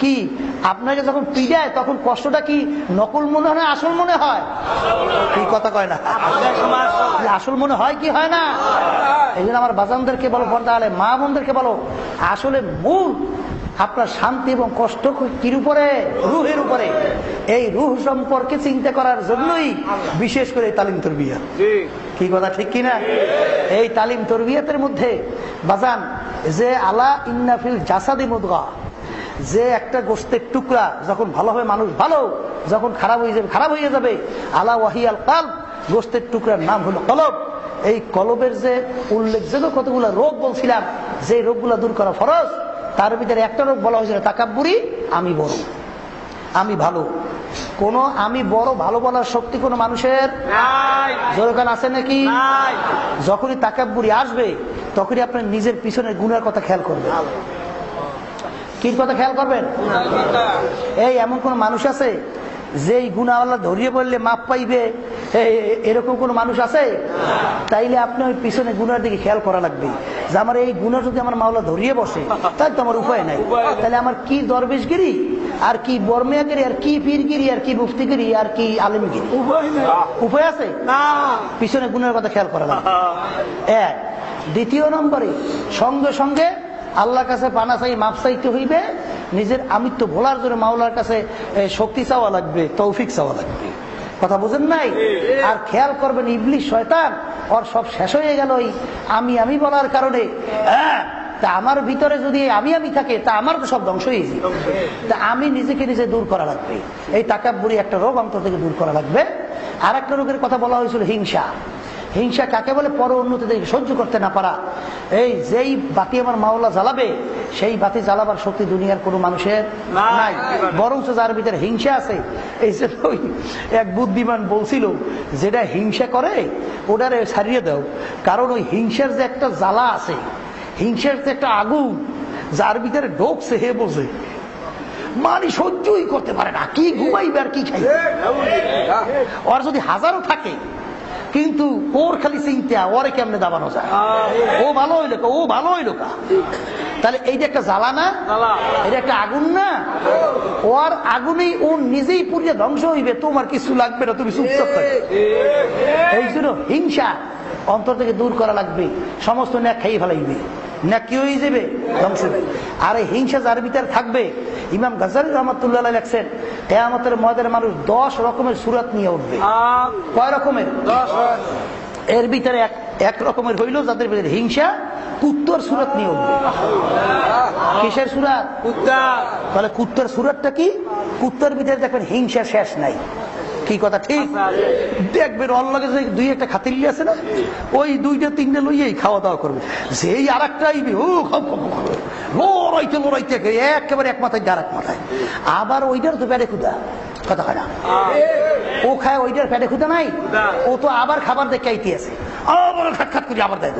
কি? আপনাকে যখন পিড়ায় তখন কষ্টটা কি নকল মনে হয় না আসল মনে হয়? কি কথা কয় না? আসল মনে হয় কি হয় না? এই জন্য আমার বাজানদেরকে বলো পর্দা আলে মা বোনদেরকে বলো আসলে মূল আপনার শান্তি এবং কষ্ট কির উপরে? রুহের উপরে। এই রুহ সম্পর্কে চিন্তা করার জন্যই বিশেষ করে এই তালিম তরবিয়া। জি। কি কথা ঠিক কিনা এই তালিম তরবিয়াতের মধ্যে বাজান যে আলা ইন্নাফিল জাসাদি মুদগা যে একটা গোস্তের টুকরা যখন ভালো হবে মানুষ ভালো যখন খারাপ হয়ে যাবে খারাপ হয়ে যাবে। আলা ওয়াহিয়াল কাল গোস্তের টুকরার নাম হলো কলব। এই কলবের যে উল্লেখযোগ্য কতগুলো রোগ বলছিলাম যে রোগগুলো দূর করা ফরজ তার ভিতরে একটা রোগ বলা হয়েছিল তাকাব্বুরি আমি বড় আমি ভালো। কোন আমি বড় ভালো বলার শক্তি কোন মানুষের? নাই। জোরগান আছে নাকি? নাই। যখনই তাকাব্বুরি আসবে তখনই আপনার নিজের পিছনের গুণের কথা খেয়াল করবে কি কথা খেয়াল করবেন? এই এমন কোন মানুষ আছে? যে এই গুণাওয়ালা ধরিয়ে বললে মাপ পাইবে এরকম কোন মানুষ আছে? তাইলে আপনি ওই পিছনে গুনার দিকে খেয়াল করা লাগবে। যে আমার এই গুণা যদি আমার মাওলা ধরিয়ে বসে তাই তো আমার উপায় নাই। তাহলে আমার কি দরবেশগিরি? আর কি বর্মিয়াগিরি? আর কি পীরগিরি? আর কি মুফতিগিরি? আর কি আলিমগিরি? উপায় আছে? পিছনে গুণের কথা খেয়াল করা লাগবে। এক দ্বিতীয় নম্বরে সঙ্গে সঙ্গে আল্লাহর কাছে পানা চাই মাপ চাইতে হইবে। নিজের আমিত্ব ভোলার জন্য মাওলার কাছে শক্তি চাওয়া লাগবে তৌফিক চাওয়া লাগবে। কথা বুঝেন নাই? আর খেয়াল করবেন ইবলিশ শয়তান ওর সব শেষ হয়ে গেল আমি আমি বলার কারণে। হ্যাঁ, তা আমার ভিতরে যদি আমি আমি থাকে তা আমার তো সব ধ্বংস হয়ে যাবে। তা আমি নিজেকে নিজে দূর করা লাগবে। এই তাকাব্বুরি একটা রোগ অন্তর থেকে দূর করা লাগবে। আর একটা রোগের কথা বলা হয়েছিল হিংসা। হিংসা কাকে বলে? পর দেখে সহ্য করতে না পারা। এই যেই বাতি আমার মাওলা জ্বালাবে সেই বাতি জ্বালাবার শক্তি দুনিয়ার কোনো মানুষের নাই। বরঞ্চ যার ভিতরে হিংসা আছে এই যে এক বুদ্ধিমান বলছিল যেটা হিংসা করে ওটারে ছাড়িয়ে দাও। কারণ ওই হিংসার যে একটা জ্বালা আছে হিংসার যে একটা আগুন যার ভিতরে ঢোকছে হে বোঝে। মানি সহ্যই করতে পারে না। কি ঘুমাইবে আর কি খাইবে? ওর যদি হাজারও থাকে কিন্তু ওর খালি চিন্তা ওরে কেমনে দাবানো যায়? ও ভালো হইল ও ভালো হইল কা? তাহলে এই যে একটা জ্বালা না এটা একটা আগুন না? ওর আগুনেই ও নিজেই পুড়িয়ে ধ্বংস হইবে তোমার কিছু লাগবে না তুমি চুপচাপ এই জন্য হিংসা অন্তর থেকে দূর করা লাগবে সমস্ত ন্যাক খাইয়ে ফেলাইবে। ন্যাক কি হয়ে যাবে? ধ্বংস আর এই হিংসা যার ভিতরে থাকবে? ইমাম গাজারি রহমতুল্লাহ লেখছেন কেয়ামতের ময়দানে মানুষ দশ রকমের সুরাত নিয়ে উঠবে। কয় রকমের? এর ভিতরে এক এক রকমের হইল যাদের ভিতরে হিংসা কুত্তর সুরত নিয়ে উঠবে। কিসের সুরাত? কুত্তা। তাহলে কুত্তর সুরতটা কি? কুত্তর ভিতরে দেখবেন হিংসা শেষ নাই। কি কথা, ঠিক? দেখবেন ওর লগে যে দুই একটা খাতিল্লি আছে না, ওই দুইটা তিনটে লইয়েই খাওয়া দাওয়া করবে। যেই আর একটা। লড়াইতে লড়াইতে একেবারে এক মাথায় আর এক মাথায়। আবার ওইটার তো পেটে খুদা ও খায়, ওইটার পেটে খুদা নাই? ও তো আবার খাবার দেখে আইতে আছে আবার খাট খাট করে আবার দেয়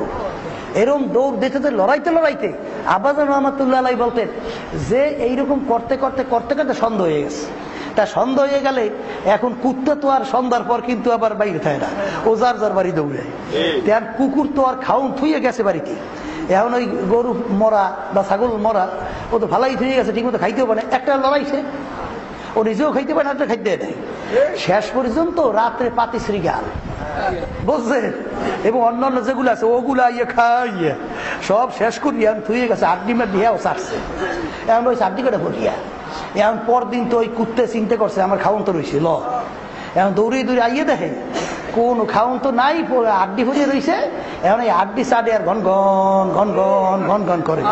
এরম দৌড় তো লড়াইতে লড়াইতে আব্বাস রহমতুল্লাহ বলতেন, যে এইরকম করতে করতে করতে করতে সন্দেহ হয়ে গেছে। তা সন্দেহ হয়ে গেলে এখন কুত্তা তো আর সন্ধ্যার পর কিন্তু আবার বাইরে থাকে না। ও যার যার বাড়ি দৌড়ায় তেন কুকুর তো আর খাউন থুইয়ে গেছে বাড়িতে। এখন ওই গরু মরা বা ছাগল মরা ও তো ভালাই থুয়ে গেছে ঠিক মতো খাইতেও পারে একটা লড়াইছে। ও নিজেও খাইতে পারে একটা খাইতে দেয় শেষ পর্যন্ত রাত্রে পাতি শ্রীগাল। বুঝছেন? এবং অন্যান্য যেগুলো আছে ওগুলা ইয়ে খাইয়ে সব শেষ করিয়া থুয়ে গেছে আড্ডি মাড্ডি হ্যাঁ ছাড়ছে। এখন ওই চারটি করে ভরিয়া। এখন পরদিন তো ওই কুত্তে চিন্তা করছে আমার খাওন তো রয়েছে ল। এখন দৌড়িয়ে দৌড়ে আইয়ে দেখে কোন খাওন তো নাই আড্ডি ভরিয়ে রয়েছে এখন এই আড্ডি সাডে আর ঘন ঘন ঘন ঘন ঘন ঘন করে।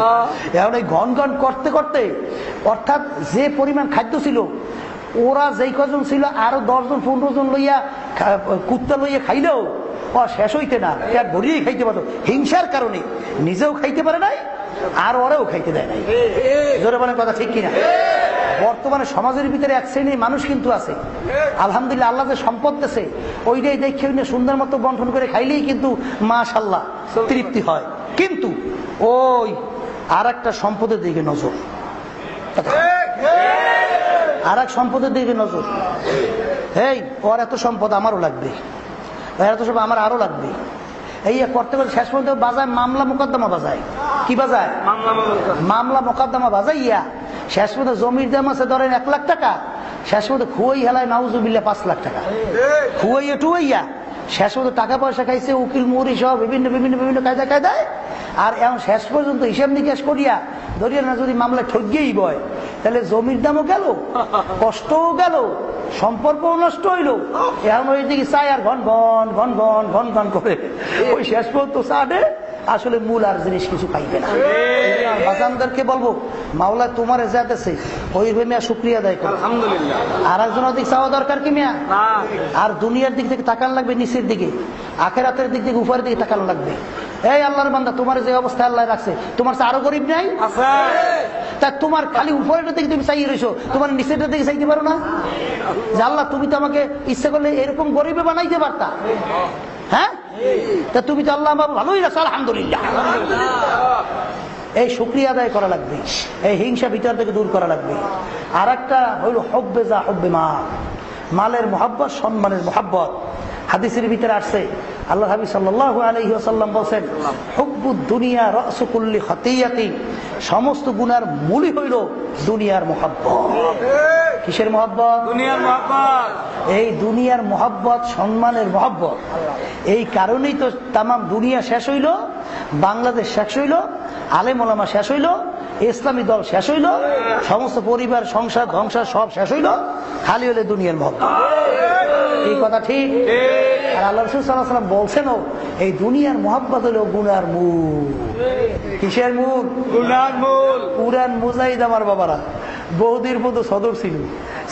এখন এই ঘন ঘন করতে করতে অর্থাৎ যে পরিমাণ খাদ্য ছিল ওরা যেই কজন ছিল আরও দশজন পনেরো জন লইয়া কুত্তা লইয়া খাইলেও শেষ হইতে না পেট ভরিয়েই খাইতে পারতো। হিংসার কারণে নিজেও খাইতে পারে নাই আর ওরাও খাইতে দেয় নাই। জোরে বলেন কথা ঠিক কিনা? বর্তমানে সমাজের ভিতরে এক শ্রেণির মানুষ কিন্তু আছে। আলহামদুলিল্লাহ আল্লাহ যে সম্পদ দেশে ওইটাই দেখে ওই সুন্দর মতো বন্টন করে খাইলেই কিন্তু মাশাল্লাহ তৃপ্তি হয়। কিন্তু ওই আর একটা সম্পদের দিকে নজর। আর এক সম্পদের দিকে নজর। এই ওর এত সম্পদ আমারও লাগবে। এত সম্পদ আমার আরও লাগবে। এই করতে করতে শেষ পর্যন্ত বাজায় মামলা মোকদ্দমা বাজায়। কি বাজায়? মামলা মোকদ্দমা। বাজাইয়া শেষ পর্যন্ত জমির দাম আছে ধরেন এক লাখ টাকা। শেষ পর্যন্ত খুয়াই হেলায় নাউজুবিল্লা পাঁচ লাখ টাকা। খুয়াইয়া টুয়াইয়া। শেষ পর্যন্ত টাকা পয়সা খাইছে, উকিল, মুড়ি সব বিভিন্ন বিভিন্ন বিভিন্ন কায়দা কায়দায়। আর এমন শেষ পর্যন্ত হিসাব নিকাশ করিয়া ধরিয়া না যদি মামলা ঠকিয়েই বয়, তাহলে জমির দামও গেল, কষ্টও গেল, সম্পর্কও নষ্ট হইল। এখন ওই দিকে চাই আর ঘন ঘন ঘন ঘন ঘন ঘন করে। ওই শেষ পর্যন্ত চাটে আসলে মূল আর জিনিস কিছু পাইবে না। বাজানদেরকে বলব মাওলা তোমার এজাত আছে ওই মিয়া শুক্রিয়া দেয় আলহামদুলিল্লাহ। আর একজনের দিক চাওয়া দরকার কি মিয়া? না। আর দুনিয়ার দিক থেকে তাকান লাগবে নিচের দিকে। আখেরাতের দিক থেকে উপরের দিকে তাকানো লাগবে। এই আল্লাহর বান্দা তোমার যে অবস্থা আল্লাহ রাখছে তোমার আরও গরিব নাই? তা তোমার খালি উপরের দিকে তুমি চাইয়ে রয়েছো তোমার নিচের দিকে চাইতে পারো না? যে আল্লাহ তুমি তো আমাকে ইচ্ছে করলে এরকম গরিবে বানাইতে পারতা। হ্যাঁ? তা তুমি তো আল্লাহ আমার ভালোই রাখছো আলহামদুলিল্লাহ। এই শুক্রিয়া আদায় করা লাগবে, এই হিংসা বিচার থেকে দূর করা লাগবে। আর একটা হইল হব্বে যা হব্বে মা। মালের মোহাব্বত, সম্মানের মোহাব্বত। হাদিসের ভিতরে আসছে। আল্লাহ হাবি সাল্লাহ আলহিহাসাল্লাম বলছেন হব্বু দুনিয়া রসকুল্লি খতিয়াতি সমস্ত গুনার মূলই হইল দুনিয়ার মোহাব্বত। কিসের মোহাব্বত? দুনিয়ার মহব্বত। এই দুনিয়ার মোহাব্বত সম্মানের মোহাব্বত। এই কারণেই তো তামাম দুনিয়া শেষ হইল বাংলাদেশ শেষ হইল আলেম ওলামা শেষ হইল ইসলামী দল শেষ হইল সমস্ত পরিবার সংসার ধ্বংসার সব শেষ হইল খালি হলে দুনিয়ার মোহাব্বত। এই কথা ঠিক? আর আল্লাহ রসুল এই দুনিয়ার মোহাব্বত হলো গুনার মূল। কিসের মূল? গুনার মূল। পুরান মুজাহিদ আমার বাবারা বহুদির মতো সদর ছিল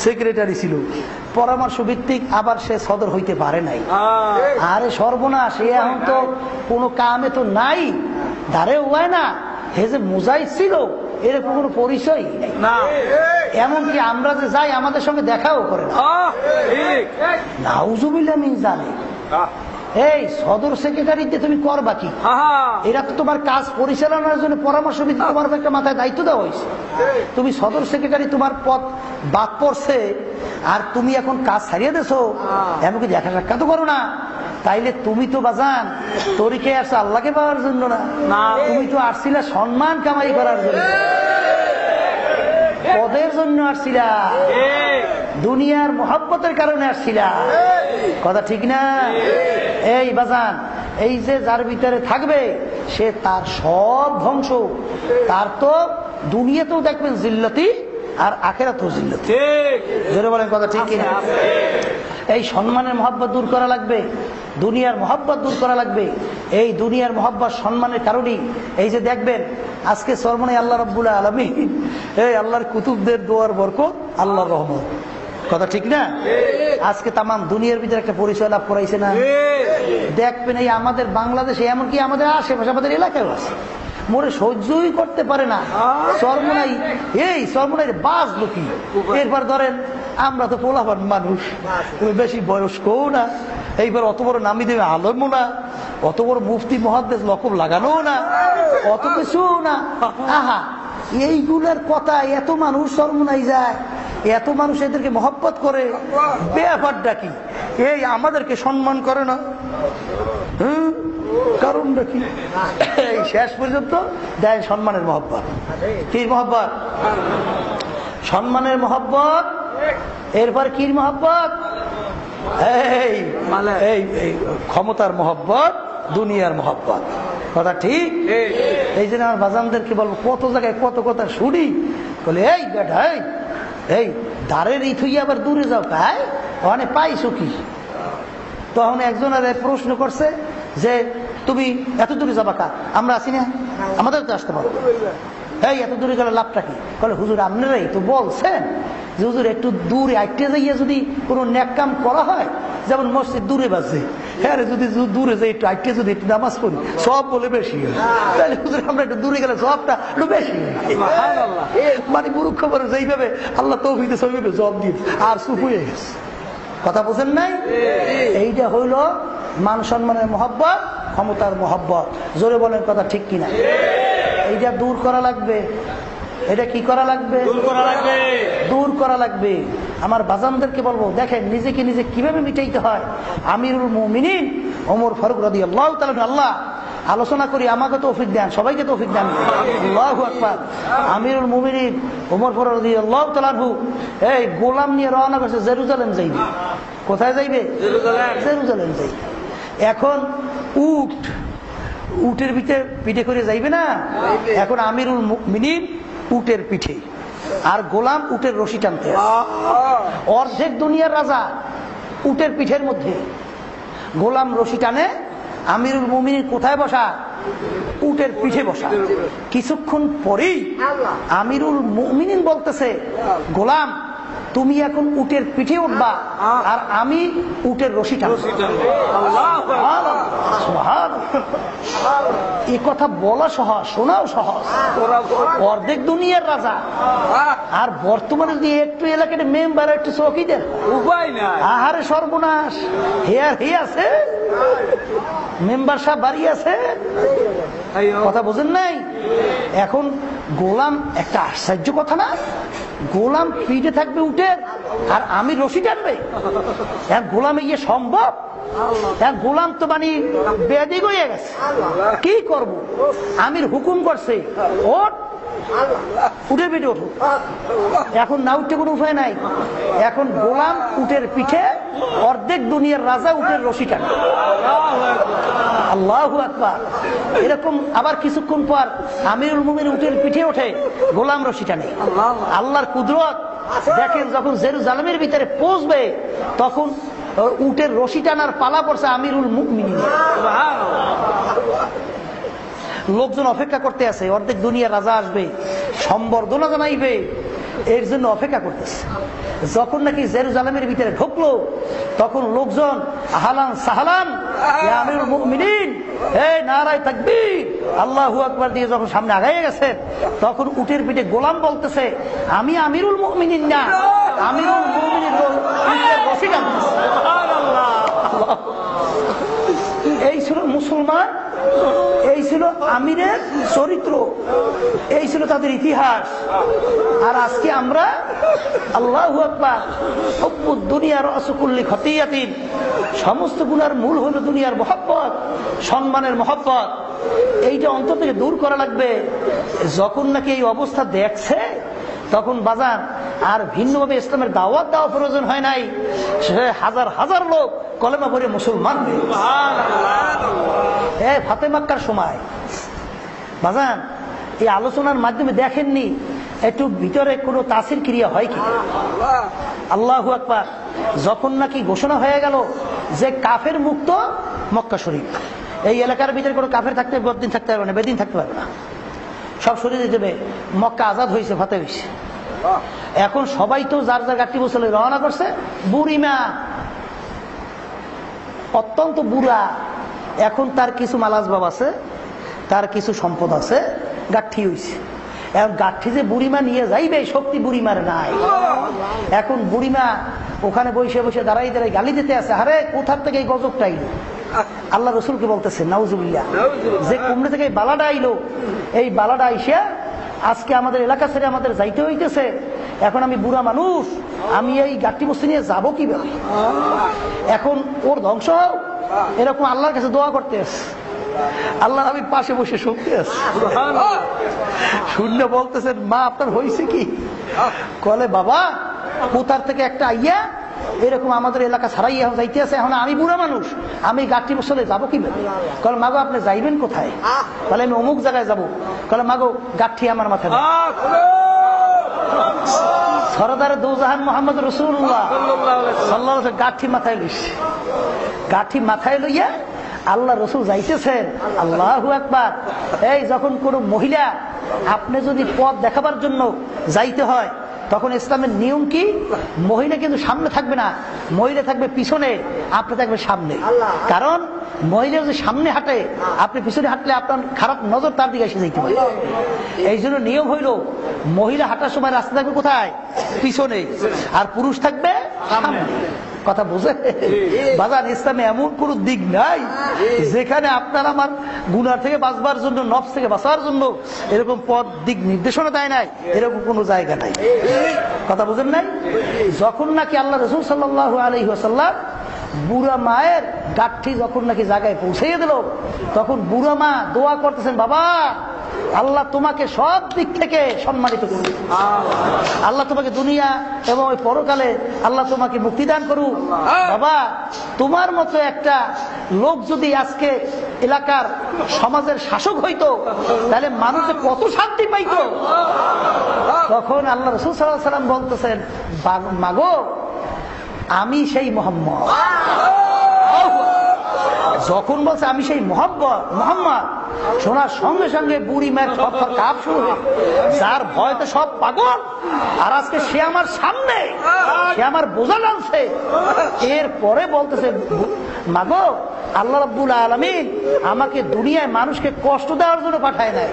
সেক্রেটারি ছিল। পরামর্শ ভিত্তিক আবার সে সদর হইতে পারে নাই। আরে সর্বনাশ এ এখন তো কোনো কামে তো নাই ধারে হয় না। হে যে মুজাহিদ ছিল এরকম কোনো পরিচয় না। এমনকি আমরা যে যাই আমাদের সঙ্গে দেখাও করে না। নাউজুবিল্লাহ মিন জালিক। এই সদর সেক্রেটারিতে তুমি করবা কি? এরা তো তোমার কাজ পরিচালনার জন্য পরামর্শ দিতে তোমার একটা মাথায় দায়িত্ব দেওয়া হয়েছে। তুমি সদর সেক্রেটারি তোমার পদ বাদ পড়ছে আর তুমি এখন কাজ ছাড়িয়ে দেছো এমনকি দেখা সাক্ষাৎ তো করো না। তাইলে তুমি তো বাজান তরিকে আসছো আল্লাহকে পাওয়ার জন্য না? না। তুমি তো আসছিলা সম্মান কামাই করার জন্য। পদের জন্য আসছিলা। দুনিয়ার মোহাব্বতের কারণে আসছিলা। কথা ঠিক না? এই বাজান এই যে যার ভিতরে থাকবে সে তার সব ধ্বংস। তার তো দুনিয়াতেও দেখবেন জিল্লতি আর আখেরাতেও জিল্লতি। ঠিক। জোরে বলেন কথা ঠিক কিনা? এই সম্মানের মহাব্বত দূর করা লাগবে দুনিয়ার মহাব্বত দূর করা লাগবে। এই দুনিয়ার মহাব্বত সম্মানের কারণেই এই যে দেখবেন আজকে সরমনে আল্লাহ রব্বুল্লাহ আলমী এই আল্লাহর কুতুবদের দোয়ার বরকত আল্লাহর রহমত। কথা ঠিক না? আজকে তামাম দুনিয়ার ভিতরে একটা পরিচয় লাভ করাইছে না। দেখবেন এই আমাদের বাংলাদেশে এমনকি আমাদের আশেপাশে আমাদের এলাকায় আছে। মোরে সহ্যই করতে পারে না। সর্বনাই এই সর্বনাই বাঁচলো কি এরপর ধরেন আমরা তো পোলাপান মানুষ। বেশি বয়স্কও না। এইবার অত বড় নামি দেবে আলমও না। অত বড় মুফতি মহাদ্দেশ লকব লাগানো না। অত কিছু না। আহা এইগুলার কথা এত মানুষ সর্বনাই যায়। এত মানুষ এদেরকে মহব্বত করে। ব্যাপারটা কি? এই আমাদেরকে সম্মান করে না? হুম কারণটা কি? এই শেষ পর্যন্ত দেয় সম্মানের মহব্বত। কি মহব্বত? সম্মানের মহব্বত? এরপর কি মহব্বত? এই এই এই ক্ষমতার মহব্বত দুনিয়ার মহব্বত। কথা ঠিক। এই জন্য আমার বাজানদেরকে বলব কত জায়গায় কত কথা শুনি? বলে এই বেটা এই এই দাঁড়ের এই থুই আবার দূরে যাও তাই ওখানে পাই কি? তখন একজন আর প্রশ্ন করছে যে, তুমি এত দূরে যাবা কা আমরা আসি না। আমাদের তো আসতে পারো এই এত দূরে গেলে লাভটা কি? বলে হুজুর আপনারাই তো বলছেন যে হুজুর একটু দূরে আইটে যাইয়া যদি কোনো ন্যাকাম করা হয় যেমন মসজিদ দূরে বাজে হ্যাঁ যদি দূরে যাই একটু আইটে যদি একটু নামাজ পড়ি সব বলে বেশি তাহলে হুজুর আমরা একটু দূরে গেলে সবটা একটু বেশি। মানে মুরুখ খবর যেইভাবে আল্লাহ তৌফিদে সেইভাবে জব দিয়ে আর চুপ হয়ে গেছে। কথা বোঝেন নাই? এইটা হইল মান সম্মানের মহব্বত ক্ষমতার মহব্বত। জোরে বলেন কথা ঠিক কিনা? এইটা দূর করা লাগবে। এটা কি করা লাগবে? দূর করা লাগবে। দূর করা লাগবে। আমার বাজানদেরকে বলব দেখেন নিজেকে নিজে কীভাবে মিটাইতে হয়? আমিরুল মুমিনিন ওমর ফারুক রাদি আল্লাহ আল্লাহ আলোচনা করি আমাকে তো অফিক দেন সবাইকে তো অফিক দেন। আল্লাহ আকবার। আমিরুল মুমিনিন ওমর ফারুক রাদি আল্লাহ তালাহু এই গোলাম নিয়ে রওনা করছে জেরুজালেম যাইবে। কোথায় যাইবে? জেরুজালেম। জেরুজালেম যাইবে। এখন উট উটের পিঠে পিঠে করে যাইবে না? এখন আমিরুল মিনিন উটের পিঠে। আর গোলাম উটের রশি টানতে অর্ধেক দুনিয়ার রাজা উটের পিঠের মধ্যে। গোলাম রশি টানে আমিরুল মুমিনিন কোথায় বসা? উটের পিঠে বসা। কিছুক্ষণ পরেই আমিরুল মুমিনিন বলতেছে গোলাম তুমি এখন উটের পিঠে উঠবা আর আমি উটের রশি। এ কথা বলা সহজ শোনাও সহজ। অর্ধেক দুনিয়ার রাজা। আর বর্তমানে যদি একটু এলাকাতে মেম্বার একটু উপায় নাই। আহারে সর্বনাশ। হেয়ার হে আছে? মেম্বার সাহেব বাড়ি আছে? কথা বোঝেন নাই? এখন গোলাম একটা আশ্চর্য কথা না? গোলাম পিঠে থাকবে উঠে, আর আমি রশি টানবে। হ্যাঁ গোলামে গিয়ে সম্ভব? এক গোলাম তো মানে বেদিক হয়ে গেছে। কি করব? আমির হুকুম করছে ওট উঠে পিঠে ওঠো। এখন না উঠতে কোনো উপায় নাই। এখন গোলাম উটের পিঠে, অর্ধেক দুনিয়ার রাজা উটের রশি টানবে আল্লাহু এরকম আবার কিছুক্ষণ পর আমিরুল মুমিন উটের পিঠে ওঠে, গোলাম রশি টানে। আল্লাহর কুদরত দেখেন যখন জেরুজালেমের ভিতরে পৌঁছবে, তখন উটের রশি টানার পালা পড়ছে আমিরুল মুমিন লোকজন অপেক্ষা করতে আছে, অর্ধেক দুনিয়ার রাজা আসবে, সম্বর্ধনা জানাইবে, এর জন্য অপেক্ষা করতেছে। যখন নাকি জেরুজালেমের ভিতরে ঢুকলো, তখন লোকজন, আহালান সাহালান নারায় তাকবীর আল্লাহু আকবার দিয়ে যখন সামনে আগাইয়ে গেছে, তখন উটের পিঠে গোলাম বলতেছে, আমি আমিরুল মুমিনিন না, আমিরুল টানতেছে এই ছিল মুসলমান, এই ছিল আমিরের চরিত্র, এই ছিল তাদের ইতিহাস। আর আজকে আমরা আল্লাহ দুনিয়ার অসুকুল্লি খতিয়াতিন, সমস্ত গুণার মূল হলো দুনিয়ার মহব্বত, সম্মানের মহব্বত। এইটা অন্তর থেকে দূর করা লাগবে। যখন নাকি এই অবস্থা দেখছে তখন বাজান আর ভিন্নভাবে ইসলামের দাওয়াত দেওয়া প্রয়োজন হয় নাই। হাজার হাজার লোক কলেমা পরে মুসলমান হয়ে ফাতে মাক্কার সময়। বাজান এই আলোচনার মাধ্যমে দেখেননি একটু ভিতরে কোনো তাসির ক্রিয়া হয় কি? আল্লাহ আকবার। যখন নাকি ঘোষণা হয়ে গেল যে কাফের মুক্ত মক্কা শরীফ। এই এলাকার ভিতরে কোনো কাফের থাকতে বদিন থাকতে পারবে না বেদিন থাকতে পারবে না। সব শরীরে দিতে মক্কা আজাদ হয়েছে ফাতে হয়েছে। এখন সবাই তো যার যার গাঠি বসলে রওনা করছে। বুড়িমা অত্যন্ত বুড়া। এখন তার কিছু মালাজ মালাজবাব আছে তার কিছু সম্পদ আছে গাঠি হইছে এখন গাঠি যে বুড়িমা নিয়ে যাইবে, শক্তি বুড়িমার নাই। এখন বুড়িমা ওখানে বসে বসে দাঁড়াই দাঁড়াই গালি দিতে আছে, আরে, কোথার থেকে এই গজবটা আইলো আল্লাহ রসুলকে বলতেছে, নাউজুবিল্লাহ, যে কুমড়ে থেকে বালাটা আইলো, এই বালাটা আইসা আজকে আমাদের এলাকা ছেড়ে আমাদের যাইতে হইতেছে। এখন আমি বুড়া মানুষ, আমি এই গাঠি বস্তু নিয়ে যাব কীভাবে? এখন ওর ধ্বংস এরকম আল্লাহর কাছে দোয়া করতে আল্লাহ আমি পাশে বসে শুনতে শূন্য বলতেছেন মা আপনার হয়েছে কি? কলে বাবা কোথার থেকে একটা আইয়া এরকম আমাদের এলাকা ছাড়াই এখন যাইতে আছে। এখন আমি বুড়া মানুষ আমি গাঠি বসলে যাব কি কলে মাগো আপনি যাইবেন কোথায়? বলে আমি অমুক জায়গায় যাব। কলে মাগো গাঠি আমার মাথায়। সরদার দৌজাহান মোহাম্মদ রসুল্লাহ সাল্লাহ গাঠি মাথায় লইস গাঠি মাথায় লইয়া আল্লাহ রসুল যাইতেছেন। আল্লাহ একবার এই যখন কোন মহিলা আপনি যদি পথ দেখাবার জন্য যাইতে হয়, তখন ইসলামের নিয়ম কি? মহিলা কিন্তু সামনে থাকবে না। মহিলা থাকবে পিছনে, আপনি থাকবে সামনে। কারণ মহিলা যদি সামনে হাঁটে, আপনি পিছনে হাঁটলে আপনার খারাপ নজর তার দিকে এসে যাইতে পারে। এই জন্য নিয়ম হইল, মহিলা হাঁটার সময় রাস্তা থাকবে কোথায়? পিছনে। আর পুরুষ থাকবে সামনে। কথা বুঝে? বাজার ইসলামে এমন কোন দিক নাই যেখানে আপনার আমার গুনার থেকে বাঁচবার জন্য নফস থেকে বাঁচার জন্য এরকম পথ দিক নির্দেশনা দেয় নাই। এরকম কোনো জায়গা নাই। কথা বুঝেন নাই? যখন নাকি আল্লাহ রসুল সাল্লাহ আলহি আসাল্লাম বুড়া মায়ের গাঠি যখন নাকি জায়গায় পৌঁছে দিল, তখন বুড়া মা দোয়া করতেছেন, বাবা, আল্লাহ তোমাকে সব দিক থেকে সম্মানিত করুন আল্লাহ তোমাকে দুনিয়া এবং ওই পরকালে আল্লাহ তোমাকে মুক্তিদান করুক। বাবা, তোমার মতো একটা লোক যদি আজকে এলাকার সমাজের শাসক হইতো, তাহলে মানুষে কত শান্তি পাইতো? তখন আল্লাহ রসুল সাল্লাহ সাল্লাম বলতেছেন "বাগ- মাগো আমি সেই মোহাম্মদ। যখন বলছে আমি সেই মোহাম্মদ মোহাম্মদ, শোনার সঙ্গে সঙ্গে বুড়ি মায়ের কাপ শুরু হয়ে যার ভয়তে সব পাগল। আর আজকে সে আমার সামনে, সে আমার বোঝা টানছে এরপরে বলতেছে, মাগো, আল্লাহ রাব্বুল আলমিন আমাকে দুনিয়ায় মানুষকে কষ্ট দেওয়ার জন্য পাঠায় নাই।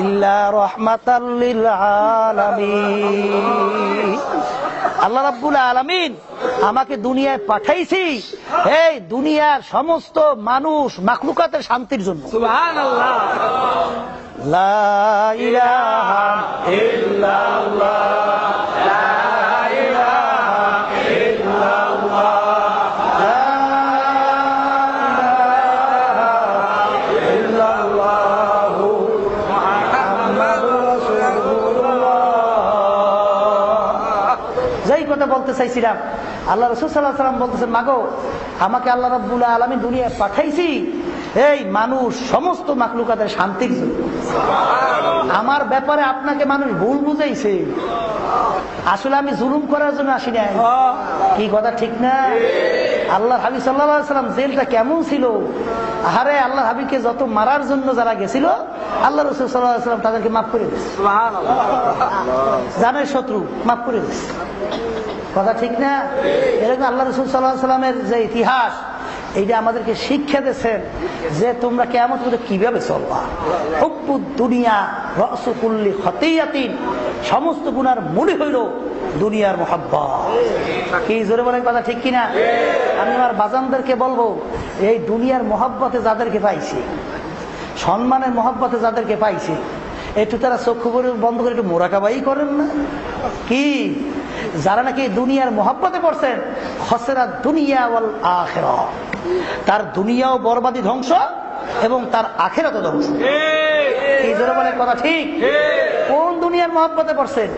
ইল্লা রহমাতাল্লিল আলামিন। আল্লাহ রাব্বুল আলমিন আমাকে দুনিয়ায় পাঠাইছি এই দুনিয়ার সমস্ত মানুষ মাখলুকাতের শান্তির জন্য। লা ইলাহা ইল্লাল্লাহ, বলতে চাইছিলাম। আল্লাহ রসুল সাল্লাহ সাল্লাম বলতেছেন, মাগো, আমাকে আল্লাহ রব্বুল্লাহ আলমী দুনিয়ায় পাঠাইছি। এই মানুষ সমস্ত মাকলুকাদের শান্তির জন্য। আমার ব্যাপারে আপনাকে মানুষ ভুল বুঝাইছে। আসলে আমি জুলুম করার জন্য আসি নাই। কি কথা, ঠিক না? আল্লাহ হাবি সাল্লাম জেলটা কেমন ছিল? আহারে আল্লাহ হাবিকে যত মারার জন্য যারা গেছিল, আল্লাহ রসুল সাল্লাম তাদেরকে মাফ করে দিচ্ছে জানের শত্রু, মাফ করে দিচ্ছে কথা ঠিক না? এরকম আল্লাহ রসুল সাল্লাহ সাল্লামের যে ইতিহাস, এইটা আমাদেরকে শিক্ষা দিয়েছেন যে তোমরা কেমন করে কীভাবে চলবা। হুব্বু দুনিয়া রসকুল্লি খতিয়াতিন, সমস্ত গুনার মূলে হইল দুনিয়ার মহাব্বা কি জোরে বলেন কথা ঠিক কিনা? আমি আমার বাজানদেরকে বলব, এই দুনিয়ার মহাব্বতে যাদেরকে পাইছি, সম্মানের মহাব্বতে যাদেরকে পাইছি, একটু তারা চক্ষু বন্ধ করে একটু মোরাকাবাই করেন না? কি? যারা নাকি দুনিয়ার মহাব্বতে পড়ছেন, খসেরা দুনিয়া ওয়াল আখেরা। তার দুনিয়াও বরবাদী ধ্বংস এবং তার আখেরাতে ধ্বংস। এই জোরে বলে কথা ঠিক? কোন দুনিয়ার মহব্বতে পড়ছেন?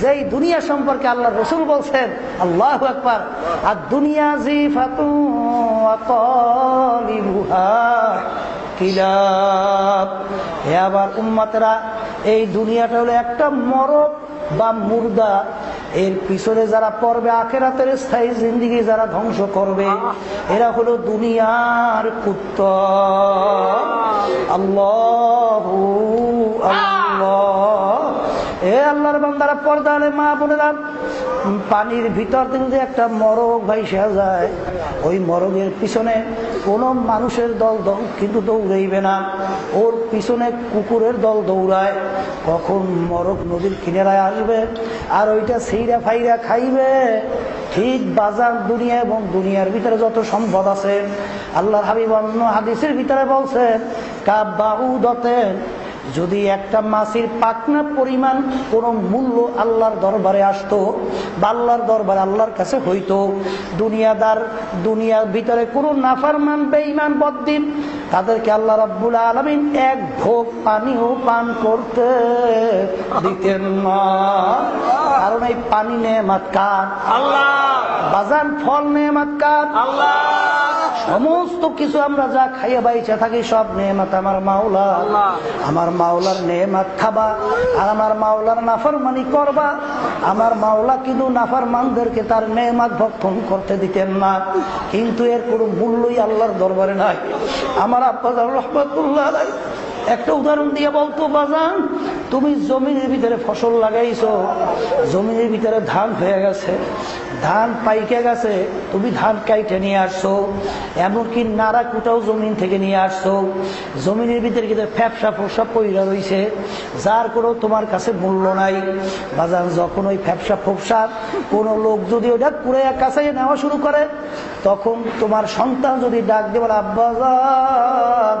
যেই দুনিয়া সম্পর্কে আল্লাহ রসুল বলছেন, আল্লাহ একবার আর দুনিয়া কিলাব। হে আবার উম্মাতেরা, এই দুনিয়াটা হলো একটা মরক বা মুর্দা। এর পিছনে যারা পড়বে আখেরাতের স্থায়ী জিন্দিগি যারা ধ্বংস করবে এরা হলো দুনিয়ার কুত্ত আল্লাহ আল্লাহ এ আল্লাহর বান্দারা পর্দা আলে মা বোনেরা পানির ভিতর থেকে যদি একটা মরগ ভাইসা যায়। ওই মরগের পিছনে কোন মানুষের দল কিন্তু দৌড়াইবে না। ওর পিছনে কুকুরের দল দৌড়ায়। কখন মরগ নদীর কিনারায় আসবে আর ওইটা সেইরা ফাইরা খাইবে, ঠিক বাজার দুনিয়া এবং দুনিয়ার ভিতরে যত সম্পদ আছে। আল্লাহ হাবিব অন্য হাদিসের ভিতরে বলছেন কাবাউ দতেন যদি একটা মাছের পাকনা পরিমাণ কোন মূল্য আল্লাহর দরবারে আসতো বা আল্লাহর দরবারে আল্লাহর কাছে হইতো দুনিয়াদার দুনিয়ার ভিতরে কোন নাফারমান বেঈমান বদ্দিন তাদেরকে আল্লাহ রাব্বুল আলমিন এক ভোগ পানিও পান করতে দিতেন না। কারণ এই পানি নেমাত কার? আল্লাহ! বাজান ফল নেমাত কার? আল্লাহ! সমস্ত কিছু আমরা যা খাইয়ে বাইছে থাকি সব নেমাত আমার মাওলা। আমার মাওলার নেমাত খাবা আর আমার মাওলার নাফরমানি করবা। আমার মাওলা কিন্তু নাফারমানদেরকে তার নেমাত ভক্ষণ করতে দিতেন না। কিন্তু এর কোনো মূল্যই আল্লাহর দরবারে নাই। আমার আব্বাদ রহমতুল্লাহ একটা উদাহরণ দিয়ে বলতো, বাজান, তুমি জমিনের ভিতরে ফসল লাগাইছো, জমিনের ভিতরে ধান হয়ে গেছে, ধান পাইকে গেছে, তুমি ধান কাইটে নিয়ে আসছো, এমনকি নাড়া কুটাও জমিন থেকে নিয়ে আসছো, জমিনের ভিতরে কিন্তু ফ্যাপসা ফোসা পইরা রইছে, যার কোনো তোমার কাছে মূল্য নাই। বাজার যখন ওই ফ্যাপসা ফোপসা কোনো লোক যদি ওটা পুরে কাছে নেওয়া শুরু করে, তখন তোমার সন্তান যদি ডাক দেবার আব্বাজান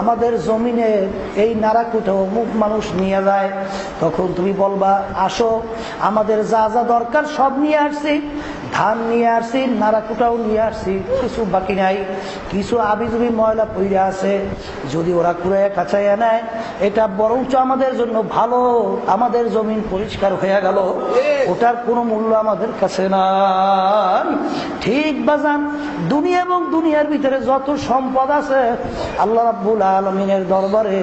আমাদের জমিনে এই নারাকুটা অমুক মানুষ নিয়ে যায়। তখন তুমি বলবা, আসো, আমাদের যা যা দরকার সব নিয়ে আসছি। ধান নিয়ে আসছি নারাকুটাও নিয়ে আসছি, কিছু বাকি নাই, কিছু আবিজুবি ময়লা পইরে আছে। যদি ওরা কুড়ে কাছাইয়া নেয়, এটা বরঞ্চ আমাদের জন্য ভালো, আমাদের জমিন পরিষ্কার হয়ে গেল। ওটার কোনো মূল্য আমাদের কাছে নাই। ঠিক বাজান, দুনিয়া এবং দুনিয়ার ভিতরে যত সম্পদ আছে, আল্লাহ রাব্বুল আলমিনের দরবারে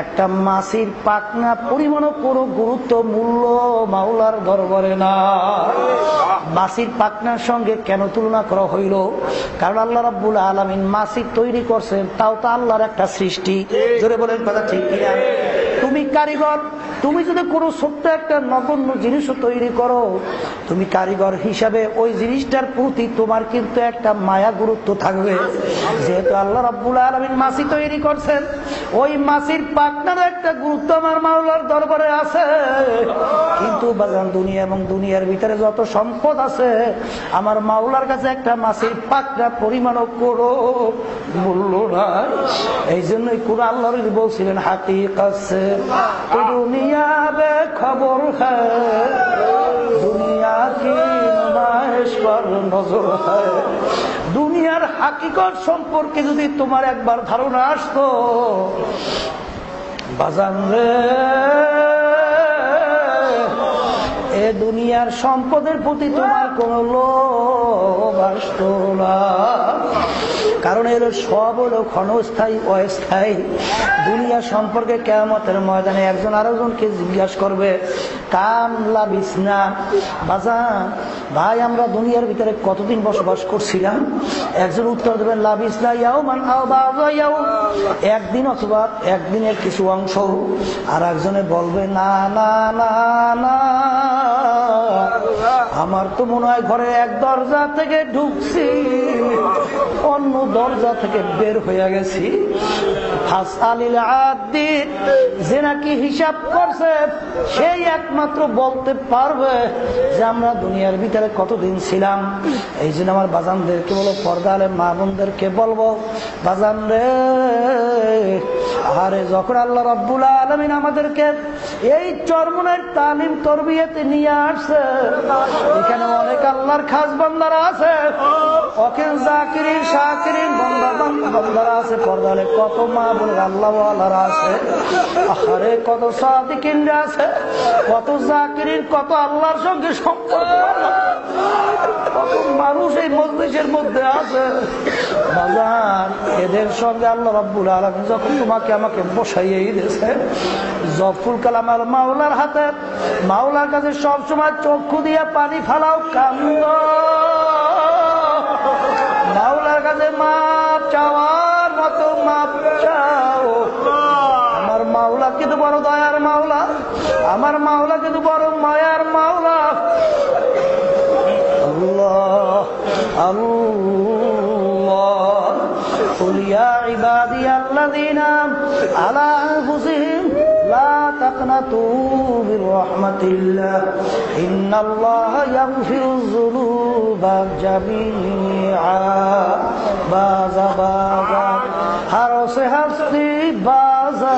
একটা মাসির পাকনা পরিমাণ কোনো গুরুত্ব, মূল্য, মাওলার দরবারে না মাসির পাকনার সঙ্গে কেন তুলনা করা হইল? কারণ আল্লাহ রাব্বুল আলমিন মাসিক তৈরি করছেন তাও তো আল্লাহর একটা সৃষ্টি। জোরে বলেন কথা ঠিক কিনা? তুমি কারিগর তুমি যদি কোনো ছোট্ট একটা নগণ্য জিনিসও তৈরি করো তুমি কারিগর হিসাবে ওই জিনিসটার প্রতি তোমার কিন্তু একটা মায়া গুরুত্ব থাকবে। যেহেতু আল্লাহ রাব্বুল আলমিন মাসি তৈরি করছেন ওই মাসির পাকনার একটা গুরুত্ব আমার মাওলার দরবারে আছে। কিন্তু বাগান দুনিয়া এবং দুনিয়ার ভিতরে যত সম্পদ আছে আমার মাওলার কাছে একটা মাসির পাকনা পরিমাণও করো মূল্য নাই। এই জন্যই কোন আল্লাহ বলছিলেন হাতি কাছে দুনিয়া কি নুমাইশ পর নজর হ্যায় দুনিয়ার হাকিকত সম্পর্কে যদি তোমার একবার ধারণা আসতো, বাজান রে, এ দুনিয়ার সম্পদের প্রতি তোমার কোন লোভ আসতো না। কারণ এর সব হলো ক্ষণস্থায়ী, অস্থায়ী। দুনিয়া সম্পর্কে কেমতের ময়দানে একজন আরেকজনকে জিজ্ঞাসা করবে, কান লাভিস না? বাজান ভাই, আমরা দুনিয়ার ভিতরে কতদিন বসবাস করছিলাম? একজন উত্তর দেবেন লাভিস না ইয়াও ইয়াও একদিন অথবা একদিনের কিছু অংশ। আর একজনে বলবে, না না না না। আমার তো মনে হয় ঘরে এক দরজা থেকে ঢুকছি, অন্য দরজা থেকে বের হয়ে গেছি। যে নাকি হিসাব করছে, সেই একমাত্র বলতে পারবে যে আমরা দুনিয়ার ভিতরে কতদিন ছিলাম। এই জন্য আমার বাজানদেরকে বলো, পর্দা আলে মা বোনদেরকে বলব বাজান রে আরে যখন আল্লাহ রব্বুল আলমিন আমাদেরকে এই চরমনের তালিম তরবিয়েতে নিয়ে আসছে, এখানে অনেক আল্লাহর খাস বন্দারা আছে। অখিল জাকিরিন, শাকিরিন বন্দারা আছে পর্দালে কত মা কত আল্লাহর সঙ্গে মানুষ এই এদের সঙ্গে আল্লাহ রব্বুল আলম যখন তোমাকে আমাকে বসাইয়ে দিয়েছে জফুল কালাম আর মাওলার হাতে, মাওলার কাছে সবসময় চক্ষু দিয়ে পানি ফালাও, কান্দ। মাওলার কাছে মাপ আমার মাওলা কিন্তু বড় মায়ার মাওলা আল্লাহ আল্লাহ قل يا عبادي الذين على أنفسهم لا تقنطوا من رحمة الله إن الله يغفر الذنوب جميعا بازا بازا হারসে হাসতি বাজা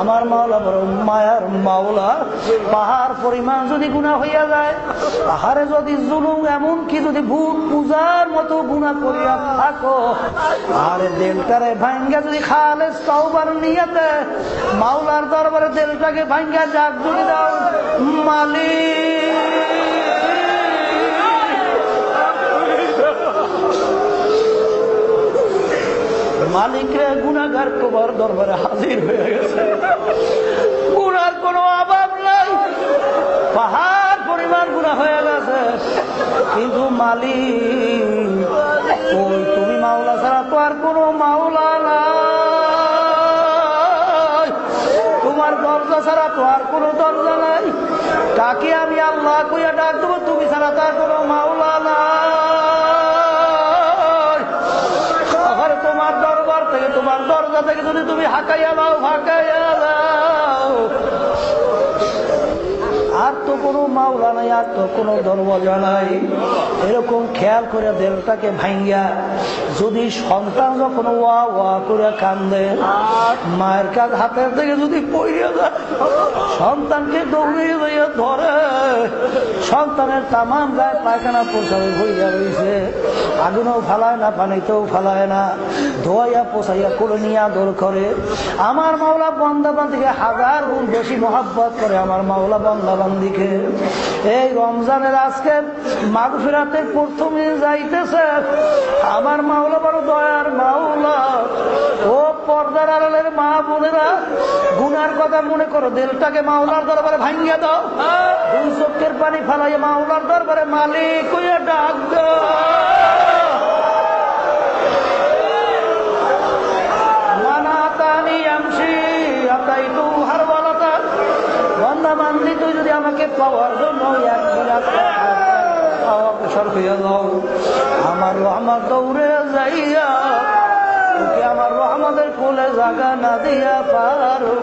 আমার মাওলা বড় মায়ার মাওলা, পাহাড় পরিমাণ যদি গুণা হইয়া যায়, পাহাড়ে যদি জুলুম এমন কি যদি ভূত পূজার মতো গুণা করিয়া থাকো আর দেলটারে ভাঙ্গা যদি খালে তওবার নিয়ে মাওলার দরবারে দেলটাকে ভাঙ্গা যাক যদি দাও, মালিক। মালিকরে গুণাগার তোমার দরবারে হাজির হয়ে গেছে। গুণার কোনো অভাব নাই। পাহাড় পরিমাণ গুণা হয়ে গেছে। কিন্তু মালিক, ওই তুমি মাওলা ছাড়া তো আর কোনো মাওলা নাই। তোমার দরজা ছাড়া তো আর কোনো দরজা নাই। কাকে আমি আল্লাহ কইয়া ডাক দেবো, তুমি ছাড়া তো আর কোনো মাওলা থেকে যদি তুমি হাকাইয়া দাও হাঁকাইয়া দাও। আর তো কোনো মাওলা নাই, আর তো কোনো দরওয়াজা নাই। এরকম খেয়াল করে দেলটাকে ভাঙ্গিয়া যদি সন্তান যখন ওয়া ওয়া করে কান্দে, মায়ের কাজ হাতের থেকে যদি পড়িয়ে যায়, সন্তানকে দৌড়িয়ে দিয়ে ধরে, সন্তানের তামাম গায়ে পায়খানা পোষাবে হইয়া রয়েছে আগুনও ফালায় না, পানিতেও ফালায় না। ধোয়াইয়া পোষাইয়া করে নিয়ে আদর করে। আমার মাওলা বন্দাবান্দিকে হাজার গুণ বেশি মহাব্বত করে আমার মাওলা বন্দাবান্দিকে। এই রমজানের আজকে মাগফিরাতের প্রথমে যাইতেছে। আমার মাওলা বড় দয়ার মাওলা। ও পর্দার আড়ালের মা বোনেরা, গুনার কথা মনে করো, দিলটাকে মাওলার দরবারে ভাঙ্গিয়ে দাও। দুই চোখের পানি ফালাইয়ে মাওলার দরবারে মালিক হইয়া ডাক তুই যদি আমাকে পাওয়ার জন্য এক আমার আমার দৌড়ে যাইয়া তোকে আমার রহমতের কোলে জাগা না দিয়া পারো